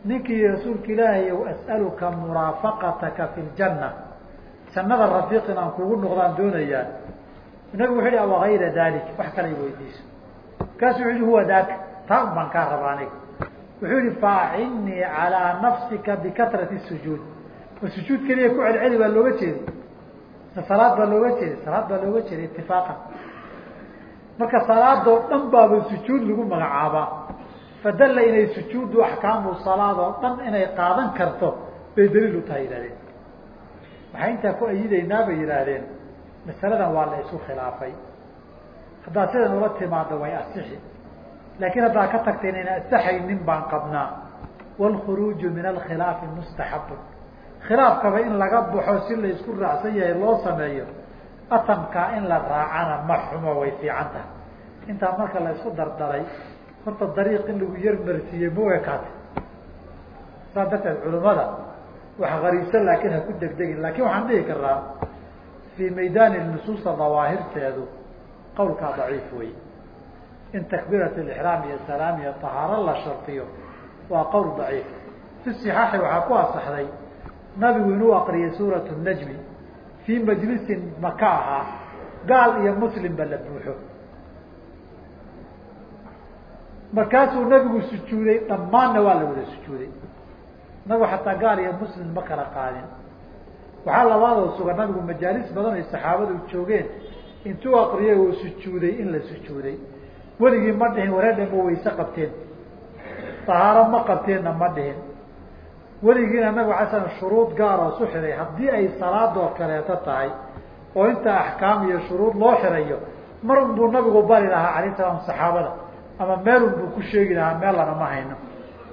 Ninkii rasuulka ilaahay ow as'aluka muraafaqataka fi ljanna jannada rafiiq aan kugu noqdaan doonayaa nabigu wuxu hi wagayra dalik wax kale i weydiiso. Markaasu wuxu hi huwa daaka taa baan kaa raba aniga. Wuxuu yihi faacinnii calaa nafsika bikatrati sujuud. Ma sujuud keliya ku celceli baa looga jeeday ma salaad baa looga jeeday salaad baa looga jeeday itifaaqan marka salaadoo dhan baaba sujuud lagu magacaabaa. Fadalla inay sujuuddu axkaamu salaad oo dhan inay qaadan karto bay daliil u tahay yidhahdeen waxay intaa ku ayidaynaa bay yidhaahdeen. Masaladan waa la isu khilaafay. Haddaad sidan ula timaado way asixi. Laakiin haddaad ka tagta inayna asaxaynin baan qabnaa. Wاlkhuruuju min alkhilaafi mustaxabun khilaafkaba in laga baxo si la isku raacsan yahay loo sameeyo atamkaa in la raacana ma xumo way fiican tahay intaa marka la dardaray horta dariiq in lagu yarmarsiiyey ma ekaate saas darteed culimada wax gariibsan laakiin ha ku degdegin. Lakin waxaan dhihi karaa fii maydaani nusuusta dawaahirteedu qawlkaa daciif wey in takbiirat lixraam iyo salaam iyo tahaaro la shartiyo waa qowl daciif. Fi صixaaxi waxaa ku asaxday nabigu inuu akriyay suurat najmi fii majlisin maka ahaa gaal iyo muslimba la buuxo. Markaasuu nabigu sujuuday dhammaanna waa la wada sujuuday. Nabigu xataa gaal iyo muslim ma kala qaadin. Waxaa labaadoo sugan nabigu majaalis badan ay saxaabadu joogeen intuu akriyay uu sujuuday in la sujuuday. Weligii ma dhihin wareedhan ma wayse qabteen. Tahaaro ma qabteenna ma dhihin weligiina nabigu alay slam shuruud gaaroo su xiray. Haddii ay salaadoo kaleeto tahay oo inta axkaam iyo shuruud loo xirayo mar un buu nabigu bari lahaa alayh salaam saxaabada ama meel un buu ku sheegi lahaa meel lana ma hayno.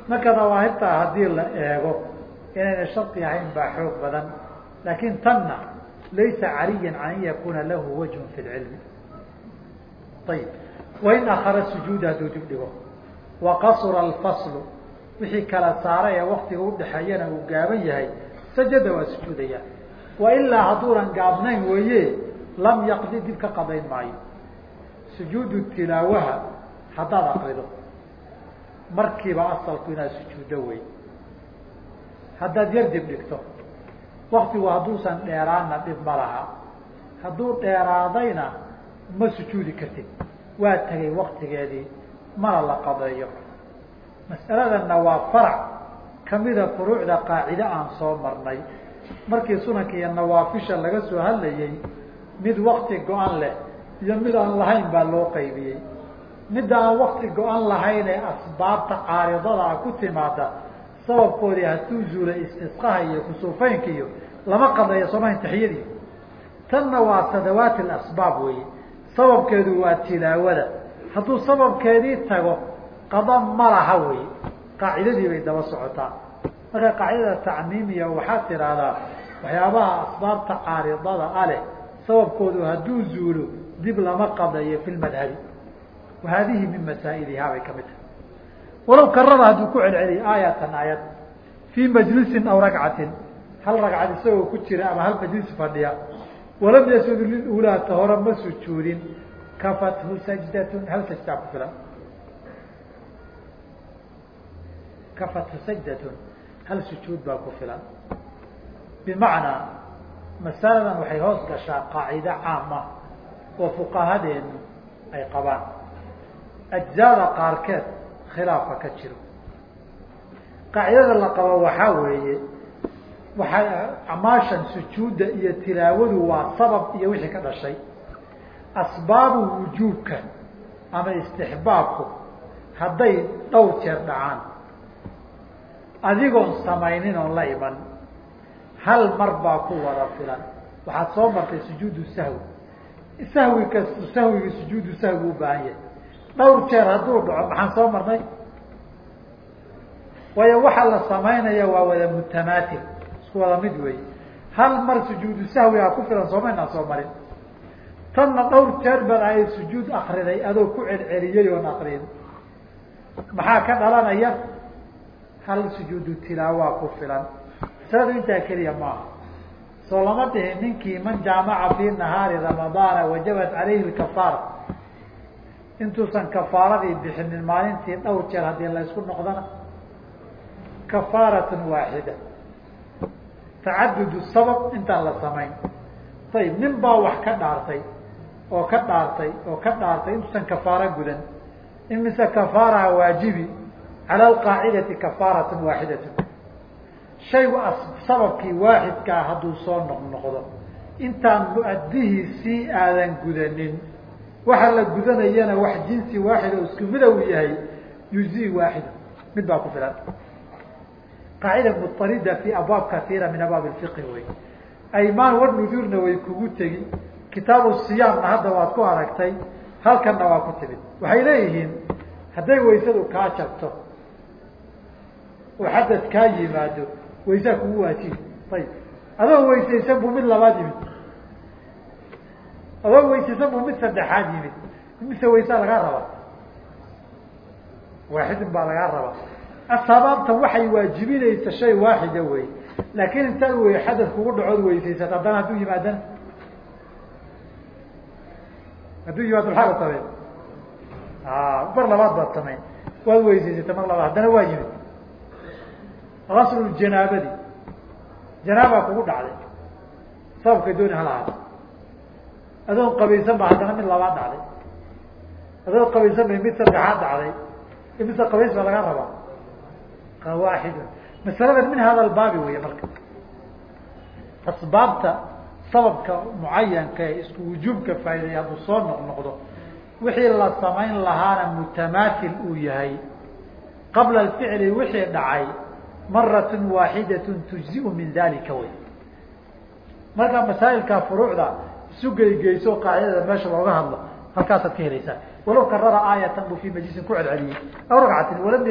Marka dawaahirtaa haddii la eego inayna shardi ahayn baa xoog badan. Laakiin tanna laysa caliyan can an yakuna lahu wajhun fi lcilmi ayib wain akara sujuuda hadduu dib dhigo. Alfaslu wixii kala saara ee waktiga udhaxeeyana uu gaaban yahay sajada waa sujuudaya wailaa hadduunan gaabnayn weeye lam yaqdi dib ka qadayn maayo. Sujuudu tilaawaha haddaad akrido markiiba asalku inaad sujuuddo wey haddaad yar dib dhigto. Waktigu hadduusan dheeraanna dhib ma laha. Hadduu dheeraadayna ma sujuudi kartid. Waa tegay waktigeedii mana la qadeeyo mas'aladanna waa farac kamida furuucda qaacide aan soo marnay. Markii sunanka iyo nawaafisha laga soo hadlayey mid wakti go-an leh iyo mid aan lahayn baa loo qaybiyey. Midda aan wakti go-an lahayn ee asbaabta caaridada ah ku timaada sababkoodii hadduu zuulay istisqaha iyo kusuufeynka iyo lama qadeeyo soomahan taxiyadii tanna waa sadawaati asbaab weeye. Sababkeedu waa tilaawada. Hadduu sababkeedii tago qada ma laha wey qaacidadii bay daba socotaa. Marka qaacidada tacmiimiya waxaad tidhaahdaa waxyaabaha asbaabta caaridada a leh sababkoodu hadduu zuulo dib lama qadeeyo fi lmadhabi wa haadihi min masaa'ilihaa bay ka mid tahay. Walow karaba hadduu ku celceliyo aayatan aayad fii majlisin aw ragcatin. Hal ragcad isagoo ku jira ama hal majlis fadhiya. Walam yasud lilulaa ta ma sujuudin. Kafathu sajdatun hal sajdaa ku filan kafathu sajdatun hal sujuud baa ku filan bimacnaa masaladan waxay hoos gashaa qaacido caama oo fuqahadeenu ay qabaan ajzaada qaarkeed khilaafa ka jiro qaacidada la qabo waxaa weeye waxaa acmaashan sujuudda iyo tilaawadu waa sabab iyo wixii ka dhashay asbaabu wujuubka ama istixbaabku hadday dhowr jeer dhacaan adigoon samaynin oon la iman. Hal mar baa ku wada filan. Waxaad soo martay sujuudu sahwi. Sahwi kastu sahwigi sujuudu sahwi u baahan yahay. Dhowr jeer hadduu dhaco maxaan soo marnay waayo waxaa la samaynaya waa wada mutamaatil isku wada mid weeye hal mar sujuudu sahwigaa ku filan soomaynaan soo marin. Tanna dhowr jeer baan ay sujuud akriday adoo ku celceliyey oon akrin maxaa ka dhalanaya hal sujuudu tilaawaa ku filan. Masaladu intaa keliya maaha soo lama dhihin ninkii man jaamaca fii nahaari ramadaana wajabat calayhi lkafaara intuusan kafaaradii bixinin maalintii dhowr jeer haddii la ysku noqdana. Kafaaratun waaxida tacadudu sabab intaan la samayn. Ayib nin baa wax ka dhaartay oo ka dhaartay oo ka dhaartay intuusan kafaaro gudan. Imise kafaaraha waajibi cala alqaacidati kafaaratun waaxidatun. Shaygu sababkii waaxidkaa hadduu soo noqnoqdo intaan mu'adihiisii aadan gudanin. Waxa la gudanayana wax jinsi waaxid isku mida uu yahay yuzi waaxida mid baa ku filan. Qaacida mutarida fi abwaab kaiira min abwaab fiqhi wey. Aymaan wanuduurna way kugu tegi. Kitaabu siyaamna hadda waad ku aragtay. Halkanna waa ku timid. Waxay leeyihiin hadday waysadu kaa jabto oo xadad kaa yimaado waysaa kugu waajibi ayib adoo weysaysan buu mid labaad yimid. Adoo weysaysan buu mid saddexaad yimid. Mise waysaa lagaa rabaa? Waaxidin baa lagaa rabaa. Asabaabta waxay waajibinaysa shay waaxida wey. Laakiin intaad wey xadad kugu dhacood weysaysat haddana hadduu yimaadana. Hadduu yimaado maxaa la samey mar labaad baad samayn waad weysaysata mar labaad haddana waa yimid gaslu janaabadi janaabaa kugu dhacday. Sababkay dooni halahaada adoon qabaysan ba haddana mid labaad dhacday. Adoon qabaysan bay mid saddexaad dhacday. Imise qabays baa laga rabaa. Waaxidun masaladan min hada albaabi wey marka. Asbaabta sababka mucayanka ee isku wujuubka faa'ideeya hadduu soo noqnoqdo wixii la samayn lahaana mutamaathil uu yahay. Qabla alficli wixii dhacay maratun waaxidatun tujziu min dalika wey. Marka masaa'ilka furuucda isu geygeyso qaacidada meesha looga hadlo halkaasaad ka helaysaa. Walow karara aayatan buu fi majlisin ku celceliyey. Aw ragcatin walam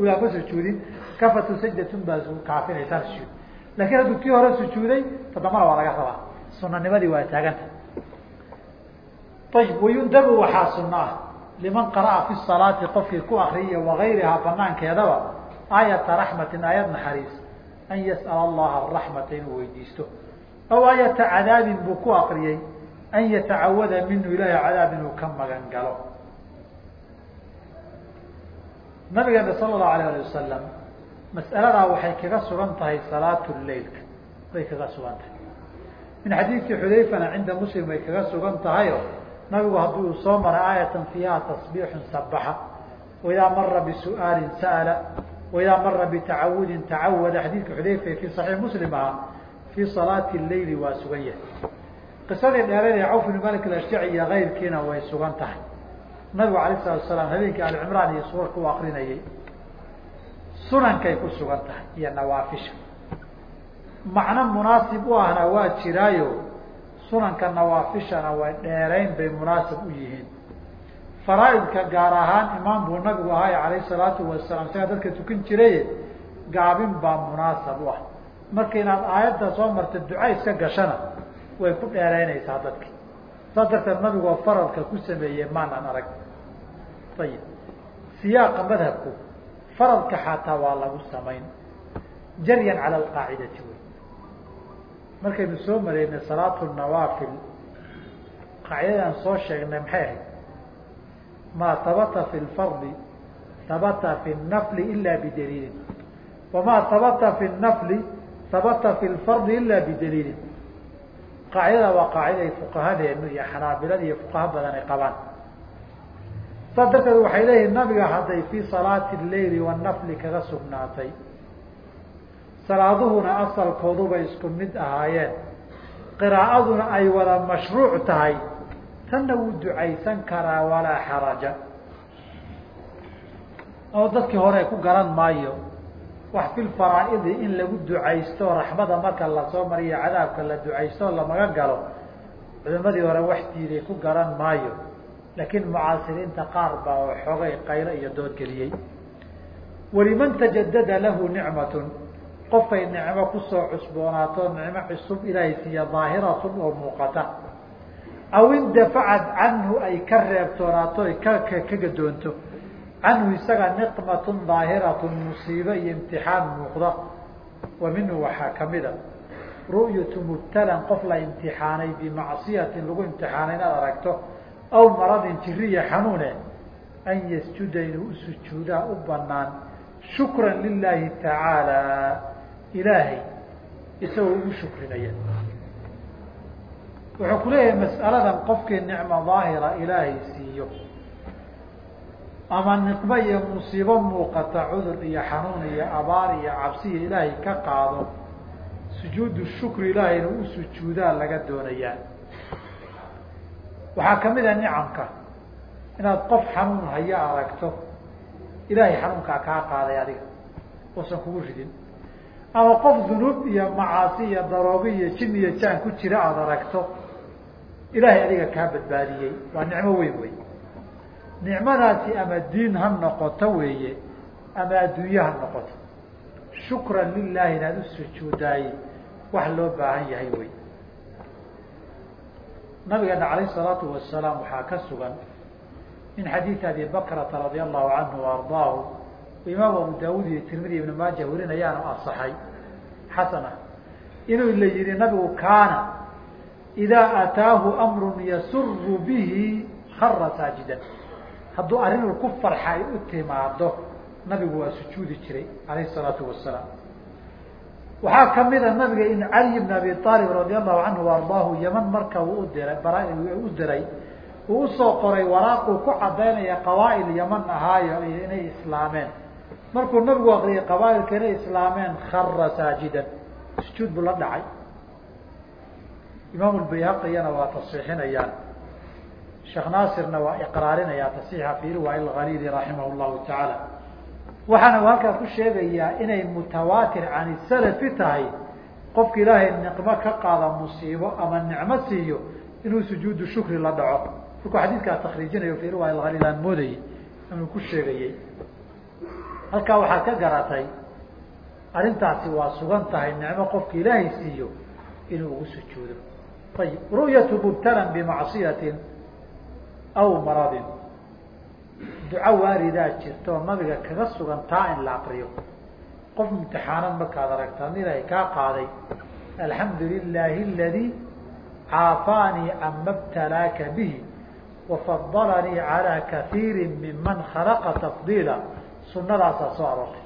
ulaama sujuudin kafatu sajdatun baa kaafinaysaa sujuud laakiin hadduu kii hore sujuuday todobana waa laga rabaa. Sunanimadii waa taaganta ayib wayundabu waxaa suno ah. Liman qara'a fi salaati qofkii ku akriya wagayrihaa banaankeedaba aayata raxmatin aayad naxariis an yas'ala allaha araxmata inuu weydiisto aw aayata cadaabin buu ku akriyey an yatacawada minhu ilaahi cadaab inuu ka magan galo nabigeena sala allahu alayh ali wasalam mas'aladaa waxay kaga sugan tahay salaatu leilka bay kaga sugan tahay min xadiidkii xudayfana cinda muslim bay kaga sugan tahayo nabigu haddii uu soo maray aayatan fiiha tasbiixun sabaxa waidaa mara bisu'aalin sa'ala waidaa mara bitacawudin tacawada xadiidka xudayfa fii saxiix muslim ahaa fii salaati leyli waa sugan yahay. Qisadii dheereed ee ibn malik alashjaci iyo kayrkiina way sugan tahay. Nabigu alayh salatu asalaam habeenkii alcimraan iyo suurarka u akrinayay sunankay ku sugan tahay iyo nawaafisha. Macno munaasib u ahna waa jiraayo sunanka nawaafishana way dheerayn bay munaasib u yihiin faraaidka gaar ahaan imaam buu nabigu ahay alayh salaatu wasalaam isagaa dadka tukan jiraye gaabin baa munaasab u ah. Marka inaad aayadda soo marta duca iska gashana way ku dheeraynaysaa dadki saas darteed nabigoo faradka ku sameeyey maanan arag. Ayib siyaaqa madhabku faradka xataa waa lagu samayn. Jaryan cala alqaacidati wey markaynu soo maraynay salaatu nawaafil qaacidadaan soo sheegnay maxay ahayd maa habata fi lfardi habata fi nafli ila bidaliilin wamaa habata fi nafli habata fi lfardi ila bidaliilin qaacidada waa qaaciday fuqahadeenu iyo xanaabilada iyo fuqaha badan ay qabaan saas darteed waxay leeyihiin nabiga hadday fii salaati leyli wanafli kaga sugnaatay salaaduhuna asalkooduba isku mid ahaayeen qiraa'aduna ay wada mashruuc tahay tanna wuu ducaysan karaa walaa xaraja. Oo dadkii hore ku garan maayo wax fil faraa'idi in lagu ducaysto raxmada marka la soo mariyo cadaabka la ducaysto lamaga galo culimadii hore wax diiday ku garan maayo. Laakiin mucaasiriinta qaar baa oo xogay qaylo iyo doodgeliyey waliman tajadada lahu nicmatun qofay nicmo ku soo cusboonaato nicmo cusub ilaahay siiya daahiratun oo muuqata aw indafacad canhu ay ka reebtoonaato ay ka ka gadoonto. Canhu isaga niqmatun daahiratun musiibo iyo imtixaan muuqda. Wa minhu waxaa kamida ru'yatu mubtalan qof la imtixaanay bimacsiyatin lagu imtixaanay inaad aragto. Aw maradin jiriya xanuune. An yasjuda inuu u sujuudaa u banaan shukran lilaahi tacaala ilaahay isagoo ugu shukrinaya wuxuu ku leeyahay mas'aladan qofkii nicmo daahira ilaahay siiyo. Ama niqmo iyo musiibo muuqata cudur iyo xanuun iyo abaar iyo cabsiya ilaahay ka qaado sujuudu shukri ilaahay inuu u sujuudaa laga doonayaa. Waxaa ka mid a nicamka inaad qof xanuun haya aragto ilaahay xanuunkaa kaa qaaday adiga uusan kugu ridin. Ama qof dunuub iyo macaasi iyo daroogo iyo jin iyo jaan ku jira aada aragto ilaahay adiga kaa badbaadiyey. Waa nicmo weyn wey nicmadaasi ama diin ha noqoto weeye ama adduunye ha noqoto. Shukran lilaahi inaad u sujuudaay wax loo baahan yahay wey nabigeena alayh salaatu wasalaam waxaa ka sugan min xadiidi abi bakrata radia allahu canhu ardaahu imaam abu daawud iyo tirmidi ibn maaja warinayaanu asaxay xasana inuu la yihi nabigu kaana idaa ataahu amrun yasuru bihi khara saajidan hadduu arrinuu ku farxa ay u timaado nabigu waa sujuudi jiray alayh salaatu wasalaam waxaa kamida nabiga in cali bn abi aalib radi allahu canhu ardaahu yaman marka uu u diray uu u soo qoray waraaquu ku cadaynaya qabaail yaman ahaayo inay islaameen markuu nabigu akriyay qabaailka inay islaameen khara saajidan sujuud buu la dhacay imaam lbayhaqiyana waa tasixinayaan sheekh naasirna waa iqraarinaya tasixa fi riwaay alhalili raximah llahu tacaala waxaana u halkaa ku sheegayaa inay mutawaatir can salafi tahay. Qofka ilaahay niqmo ka qaada musiibo ama nicmo siiyo inuu sujuudu shukri la dhaco. Markuu xadiidkaa takriijinayo fi riwaay alhalil aan moodayey inuu ku sheegayey. Halkaa waxaad ka garatay arrintaasi waa sugan tahay nicmo qofka ilaahay siiyo inuu ugu sujuudo ayib ru'yatu mubtalan bimacsiyatin aw maradin duco waaridaa jirta oo nabiga kaga sugan taa in la akriyo qof imtixaanan markaad aragta ad ilaahay kaa qaaday alxamdu lilahi aladi caafaanii cama btalaaka bihi wafadalanii calى kaiiri miman khalaqa tafdiila sunadaasaa soo aroortay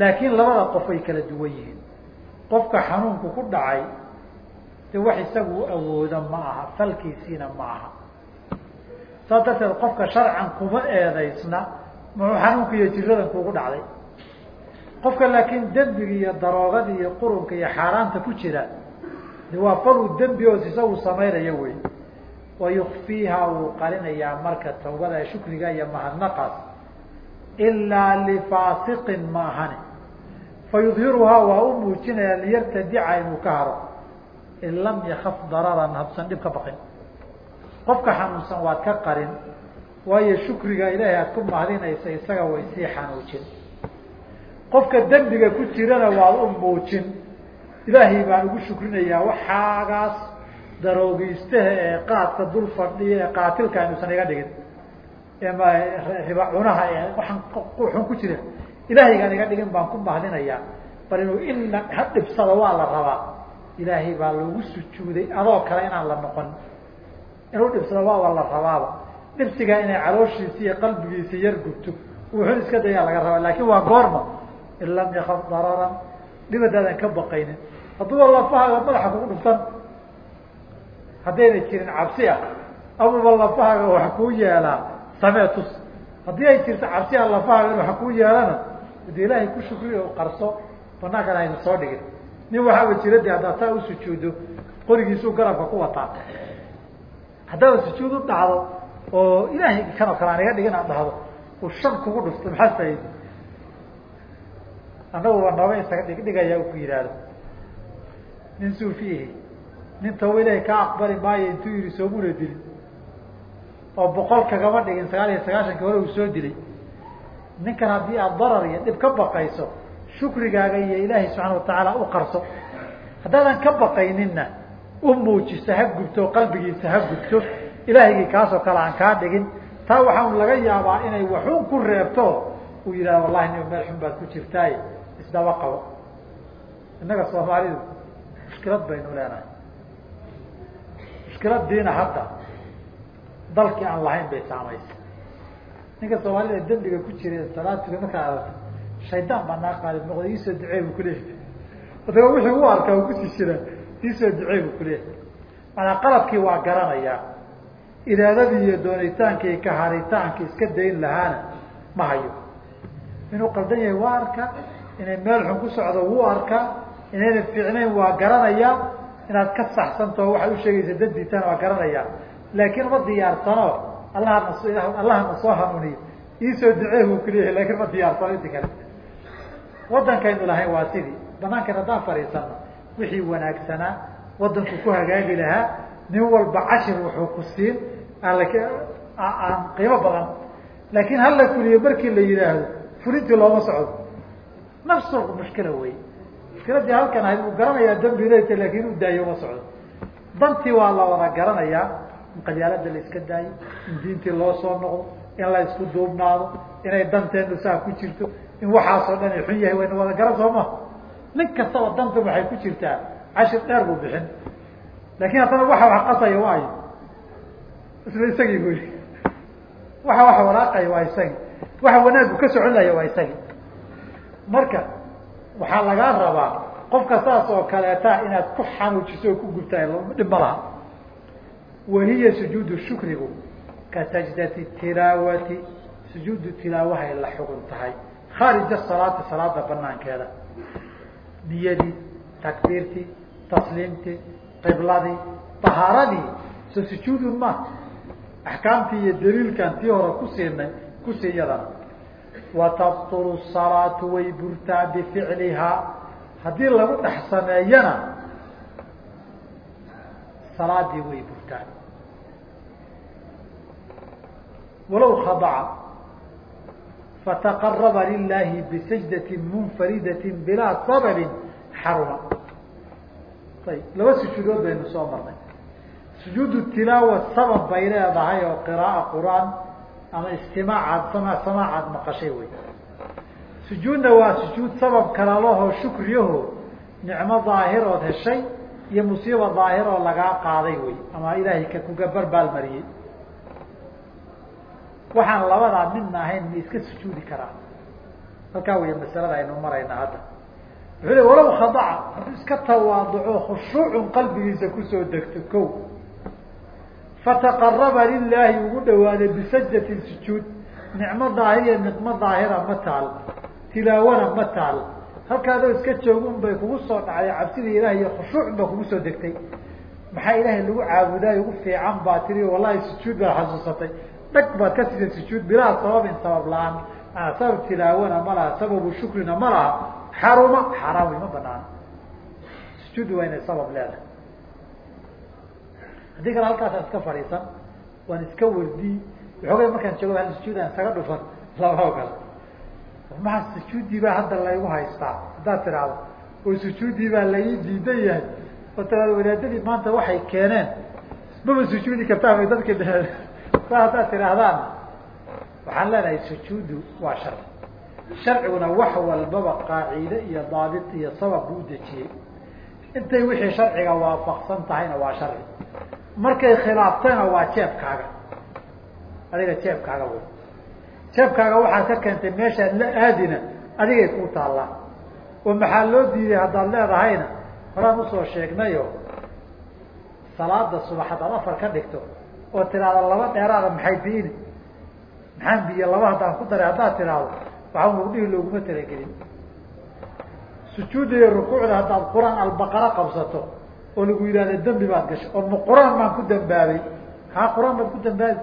laakiin labada qof ay kala duwan yihiin qofka xanuunku ku dhacay de wax isagu u awoodo ma aha falkiisiina ma aha. Saas darteed qofka sharcan kuma eedaysna muxuu xanuunka iyo jiradan kugu dhacday. Qofka laakiin dembiga iyo daroogada iyo qurunka iyo xaaraanta ku jira de waa faluu dembi oos isagu samaynayo wey. Wayukfiiha wuu qarinayaa marka tawbada shukriga iyo mahadnaqaas. Ilaa lifaasiqin maahane fayudhiruhaa waa u muujinaya liyartadica inuu ka haro. In lam yakaf dararan habsan dhib ka baqin. Qofka xanuunsan waad ka qarin waayo shukriga ilaahay aad ku mahadinaysa isaga way sii xanuujin. Qofka dembiga ku jirana waad u muujin ilaahay baan ugu shukrinayaa waxaagaas daroogeystaha ee qaadka dul fadhiya ee qaatilka inuusan iga dhigin. Riba cunaha waxaan ku jira ilaahaygaan iga baan ku mahadinayaa bal inuu ina ha dhibsado waa la rabaa. Ilaahay baa loogu sujuuday adoo kale inaan la noqon. Inuu dhibsado waa waa la rabaaba. Dhibsigaa inay calooshiisa iyo qalbigiisa yar gubto uu xun iska dayaa laga rabaa. Laakin waa goorma. In lam yakaf dararan dhibadaadan ka baqaynin. Hadduuba lafahaaga madaxa kugu dhuftan haddayna jirin cabsi ah amaba lafahaaga wax kuu yeelaa samee tus. Haddii ay jirto cabsiha lafahaaga in wax kuu yeelana de ilaahay ku shukri o qarso banaankana ayna soo dhigin. Nin waxaaba jira de haddaad saa u sujuuddo qorigiisuu garabka ku wataa. Haddaaba sujuud u dhacdo oo ilaahay kan oo kale aan iga dhigin aad dhahdo uu shan kugu dhufto maxaa faaidi annaguba nooga isaga dhigdhigaya u ku yidhaahdo. Nin suufiihi nin tawa ilahay kaa aqbali maayo intuu yihi soomuna dilin. Oo boqol kagama dhigin sagaal iyo sagaashankii hore uu soo dilay ninkan haddii aada darar iyo dhib ka baqayso shukrigaaga iyo ilaahay subxaana watacaala u qarso. Haddaadan ka baqayninna u muujiso ha gubto qalbigiisa ha gubto ilaahygii kaasoo kale aan kaa dhigin. Taa waxaan laga yaabaa inay waxun ku reebto uu yidhahdo wallahi nin meel xun baad ku jirtaay isdaba qabo. Innaga soomaalidu mushkilad baynu leenahay. Mushkiladiina hadda dalkii aan lahayn bay saamaysay ninka soomaalida dembiga ku jira salaadtuga markaa aragto shaydaan baa naa qaali noqda iisoo ducey bu kuleeyahy adaba wixii u arkaa u ku sii jira iisoo ducey bu kuleeyahay maanaa qaladkii waa garanayaa iraadadii iyo doonitaanki iyo kaharitaanki iska dayn lahaana ma hayo. Inuu qaldan yahay waa arkaa inay meel xun ku socdo wuu arkaa inayna fiicnayn waa garanayaa inaad ka saxsantaho waxaad usheegaysa dandiitaan waa garanayaa laakiin ma diyaarsano allahana s allahana soo hanuuniyo iisoo ducee buu kuleeyahay laakiin ma diyaarsano inti kale. Wadankaynu lahayn waa sidii. Banaankan haddaan fadhiisano wixii wanaagsanaa wadanku ku hagaagi lahaa nin walba cashir wuxuu ku siin aan aan qiimo badan. Laakiin hala fuliyo markii la yidhaahdo fulintii looma socdo. Nafsu mushkila wey mushkiladii halkan ahayd uu garanayaa dambi leta laakiin u daayo uma socdo. Dantii waa la wada garanayaa in qadyaalada la iska daayo in diintii loo soo noqdo in la isku duubnaado inay danteenu saa ku jirto in waxaasoo dhan xun yahay wayna wada garan soo nin kastaba danta waxay ku jirtaa cashir dheer buu bixin. Laakin haddana waxa wax qasaya waayo isla isagii buy waxa waxa walaaqaya waa isagi waxa wanaaggu ka socon laya waa isagi marka waxaa lagaa rabaa qofka saas oo kaleeta inaad ku xanuujiso ku gubtaa dhib ma laha wahiya sujuudu shukrigu ka sajdati tilaawati sujuudu tilaawahay la xugun tahay khaarija salaati salaada banaankeeda niyadii takbiirtii tasliimtii qibladii tahaaradii so sujuudun ma axkaamtii iyo daliilkan tii hore ku siinay ku siiyadana watabtulu salaatu way burtaa bificlihaa haddii lagu dhex sameeyana salaadii way burtaa walow khadaca fataqaraba lilahi bisajdati munfaridati bilaa sababin xaruma ayb laba sujuudood baynu soo marnay. Sujuudu tilaawa sabab bay leedahay oo qiraaa qur'aan ama istimaacaad sama samaacaad maqashay wey sujuudna waa sujuud sabab kalalahoo shukriyaho nicmo daahirood heshay iyo musiiba daahiroo lagaa qaaday wey ama ilaahay ka kuga barbaalmariyey waxaan labadaa midna ahayn ma iska sujuudi karaa halkaa wey masalada aynu marayna hadda. Wuxuu le walow khadaca hadduu iska tawaaduco khushuucun qalbigiisa ku soo degto ko fataqaraba lilaahi ugu dhawaaday bisajdatin sujuud. Nicmo daahiriya niqmo daahira ma taal. Tilaawana ma taal. Halkaadoo iska joogun bay kugu soo dhacday cabsidii ilahi iyo khushuucun baa kugu soo degtay. Maxaa ilaahay lagu caabudaayo ugu fiican baa tiri wallahi sujuud baad xasuusatay dhag baad ka siisay sujuud bilaa sababin sabab la'aan maa sabab tilaawana ma laha sababu shukrina ma laha xaruma xaaraam wey ma banaana sujuud waa inay sabab leedahay. Haddii kale halkaasaan iska fadhiisan waan iska wardi waxoogay markaan joogo hal sujuudaan isaga dhufan. Lama ogala maa sujuuddii baa hadda laygu haystaa. Haddaad tidhaahdo oo sujuuddii baa laii diidan yahay. Oo tiraado wadaadadii maanta waxay keeneen. Maba sujuudi kartaa bay dadka saa haddaad tidhaahdaan waxaan leenahay sujuuddu waa sharci sharciguna wax walbaba qaacide iyo daabit iyo sabab buu udejiyey intay wixii sharciga waafaqsan tahayna waa sharci markay khilaaftayna waa jeebkaaga. Adiga jeebkaaga wey. Jeebkaaga waxaad ka keentay meeshaad la aadina adigay kuu taallaa. Oo maxaa loo diiday haddaad leedahayna? Horaan u soo sheegnayo salaada subax haddaad afar ka dhigto oo tidhaahdo laba dheeraada maxay biini maxaan biyo laba haddaan ku daray haddaad tidhaahdo waxaa mugdhihi looguma talagelin. Sujuudda iyo rukuucda haddaad qur'aan albaqara qabsato oo lagu yidhahda dembi baad gashay oo ma qur'aan baan ku dambaabay haa qur'aan baad ku dambaabi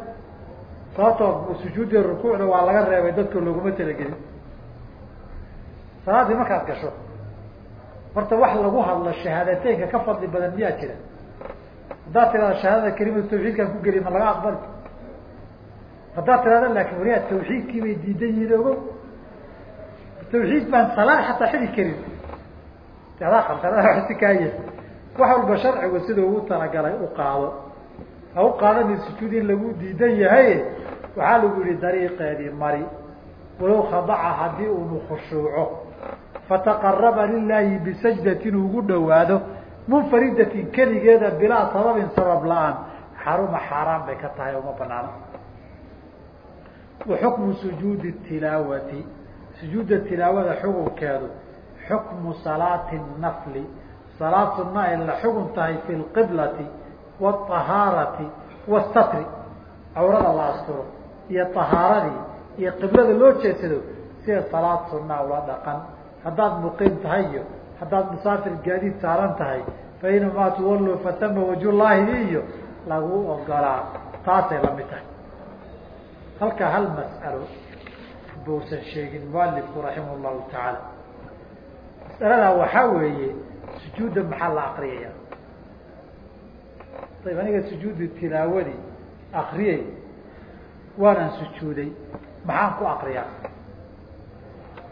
sababtoo sujuudda rukuucda waa laga reebay dadka looguma talagelin. Salaaddii markaad gasho horta wax lagu hadlo shahaadateynka ka fadli badan miyaa jira haddaad tidhahdo shahaadada kelimatu tawxiidkaan ku geliy ma laga aqbali haddaad tidhahdo laakin wariyaa tawxiidkii bay diidan yihiin ogo. Tawxiid baan salaad xataa xidi karin. Adaa qalsi kaaya wax walba sharcigu sida ugu talagalay u qaado. Ha u qaadani sujuud in lagu diidan yahay waxaa lagu yihi dariiqeedii mari walow khadaca haddii unu khushuuco fataqaraba lilaahi bisajdatin ugu dhawaado munfaridatin keligeeda bilaa sababin sabab la'aan. Xaruma xaaraan bay ka tahay uma banaana wa xukmu sujuudi tilaawati. Sujuudda tilaawada xukunkeedu xukmu salaati nafli. Salaad sunna ay la xugun tahay fi lqiblati wاahaarati wاsatri awrada la asturo iyo ahaaradii iyo qiblada loo jeedsado sida salaad sunaa ula dhaqan. Haddaad muqiim tahay iyo haddaad musaafir gaadiid saaran tahay fainamaa tuwallu fatama wajhullaahi iyo lagu ogolaa. Taasay la mid tahay. Halka hal mas'alo buusan sheegin mualifku raximah llahu tacaala. Masaladaa waxaa weeye sujuudda maxaa la akriyaya ayb aniga sujuudu tilaawadii akriyay waanaan sujuuday maxaan ku akriyaa?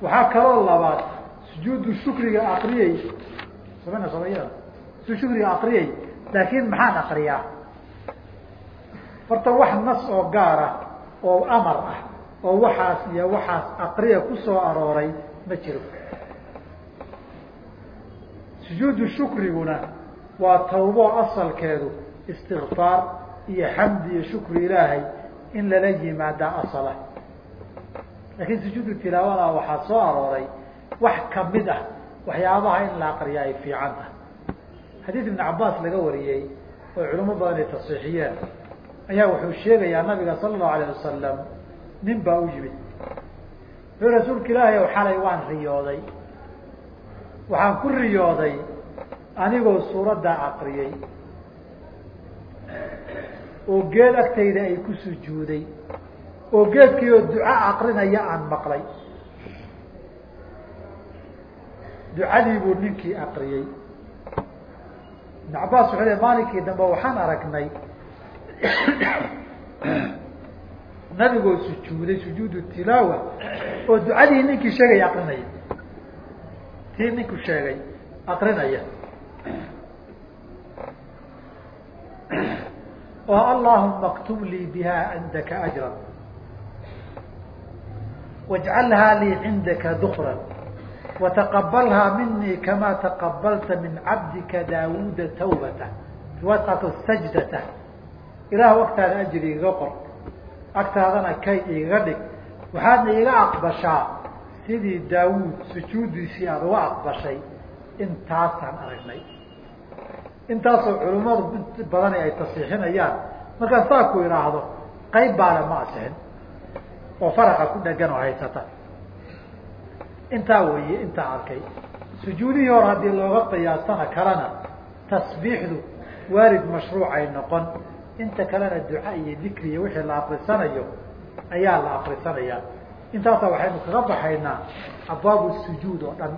Waxaa kaloo labaad sujuudu shukriga akriyey samana soomaya su shukriga akriyay laakiin maxaan akriyaa horta wax nas oo gaar ah oo amar ah oo waxaas iyo waxaas akriya ku soo arooray ma jiro. Sujuudu shukriguna waa tawbo asalkeedu istikfaar iyo xamdi iyo shukri ilaahay in lala yimaada asala. Laakiin sujuudu tilaawada waxaa soo arooray wax ka mid ah waxyaabaha in la aqriya ay fiican tahay. Xadiid ibn cabaas laga wariyey oo culimo badan ay tasiixiyeen ayaa wuxuu sheegayaa nabiga sala allahu alayh wasalam nin baa u yimid wuxuu rasuulka ilaahay ow xalay waan riyooday. Waxaan ku riyooday anigoo suuraddaa aqriyey oo geed agtayda ay ku sujuuday. Oo geedkii oo duco aqrinaya aan maqlay ducadii buu ninkii aqriyey. Ibn cabaas wuxuu le maalinkii dambe waxaan aragnay [CLEARS THROAT] nabigoo sujuuday sujuudu tilaawa oo ducadii ninkii sheegaya aqrinaya tii ninku sheegay aqrinaya. [CLEARS THROAT] Oo allahuma اktub lii biha cindaka ajra wاjcalhaa lii cindaka dukra wataqabalhaa minii kama taqabalta min cabdika tawbata riwaayad qaarkood sajdata ilaah agtaada ajri iga qor agtaadana kay iiga dhig waxaadna iga aqbashaa sidii daawuud sujuudiisii aada uga aqbashay intaasaan aragnay intaasoo culimmadu int badani ay tasiixinayaan markaan saa ku idhaahdo qayb baale ma asixin oo faraqa ku dhegan oo haysata intaa weeye intaa arkay. Sujuudihii hore haddii looga qiyaasana kalena tasbiixdu waarid mashruucay noqon. Inta kalena duca iyo dikri iyo wixii la akrisanayo ayaa la akrisanayaa intaasa waxaynu kaga baxaynaa abwaabu sujuud oo dhan.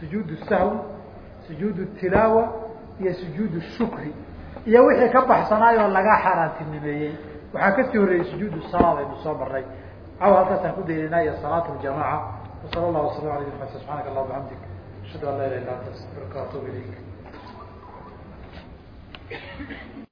Sujuud sahwi sujuud tilaawa iyo sujuud shukri. Iyo wixii ka baxsanaayoo laga xaaraantinimeeyey. Waxaa ka sii horreeyey sujuud salaa aynu soo marnay. Caw halkaasaan ku daynayna iyo salaat ljamaca wasala allahu wasala ala nabina mxamed subxaanaka allah bxamdik ashhadu an laa ilah illa anta astafirka atuub ilayk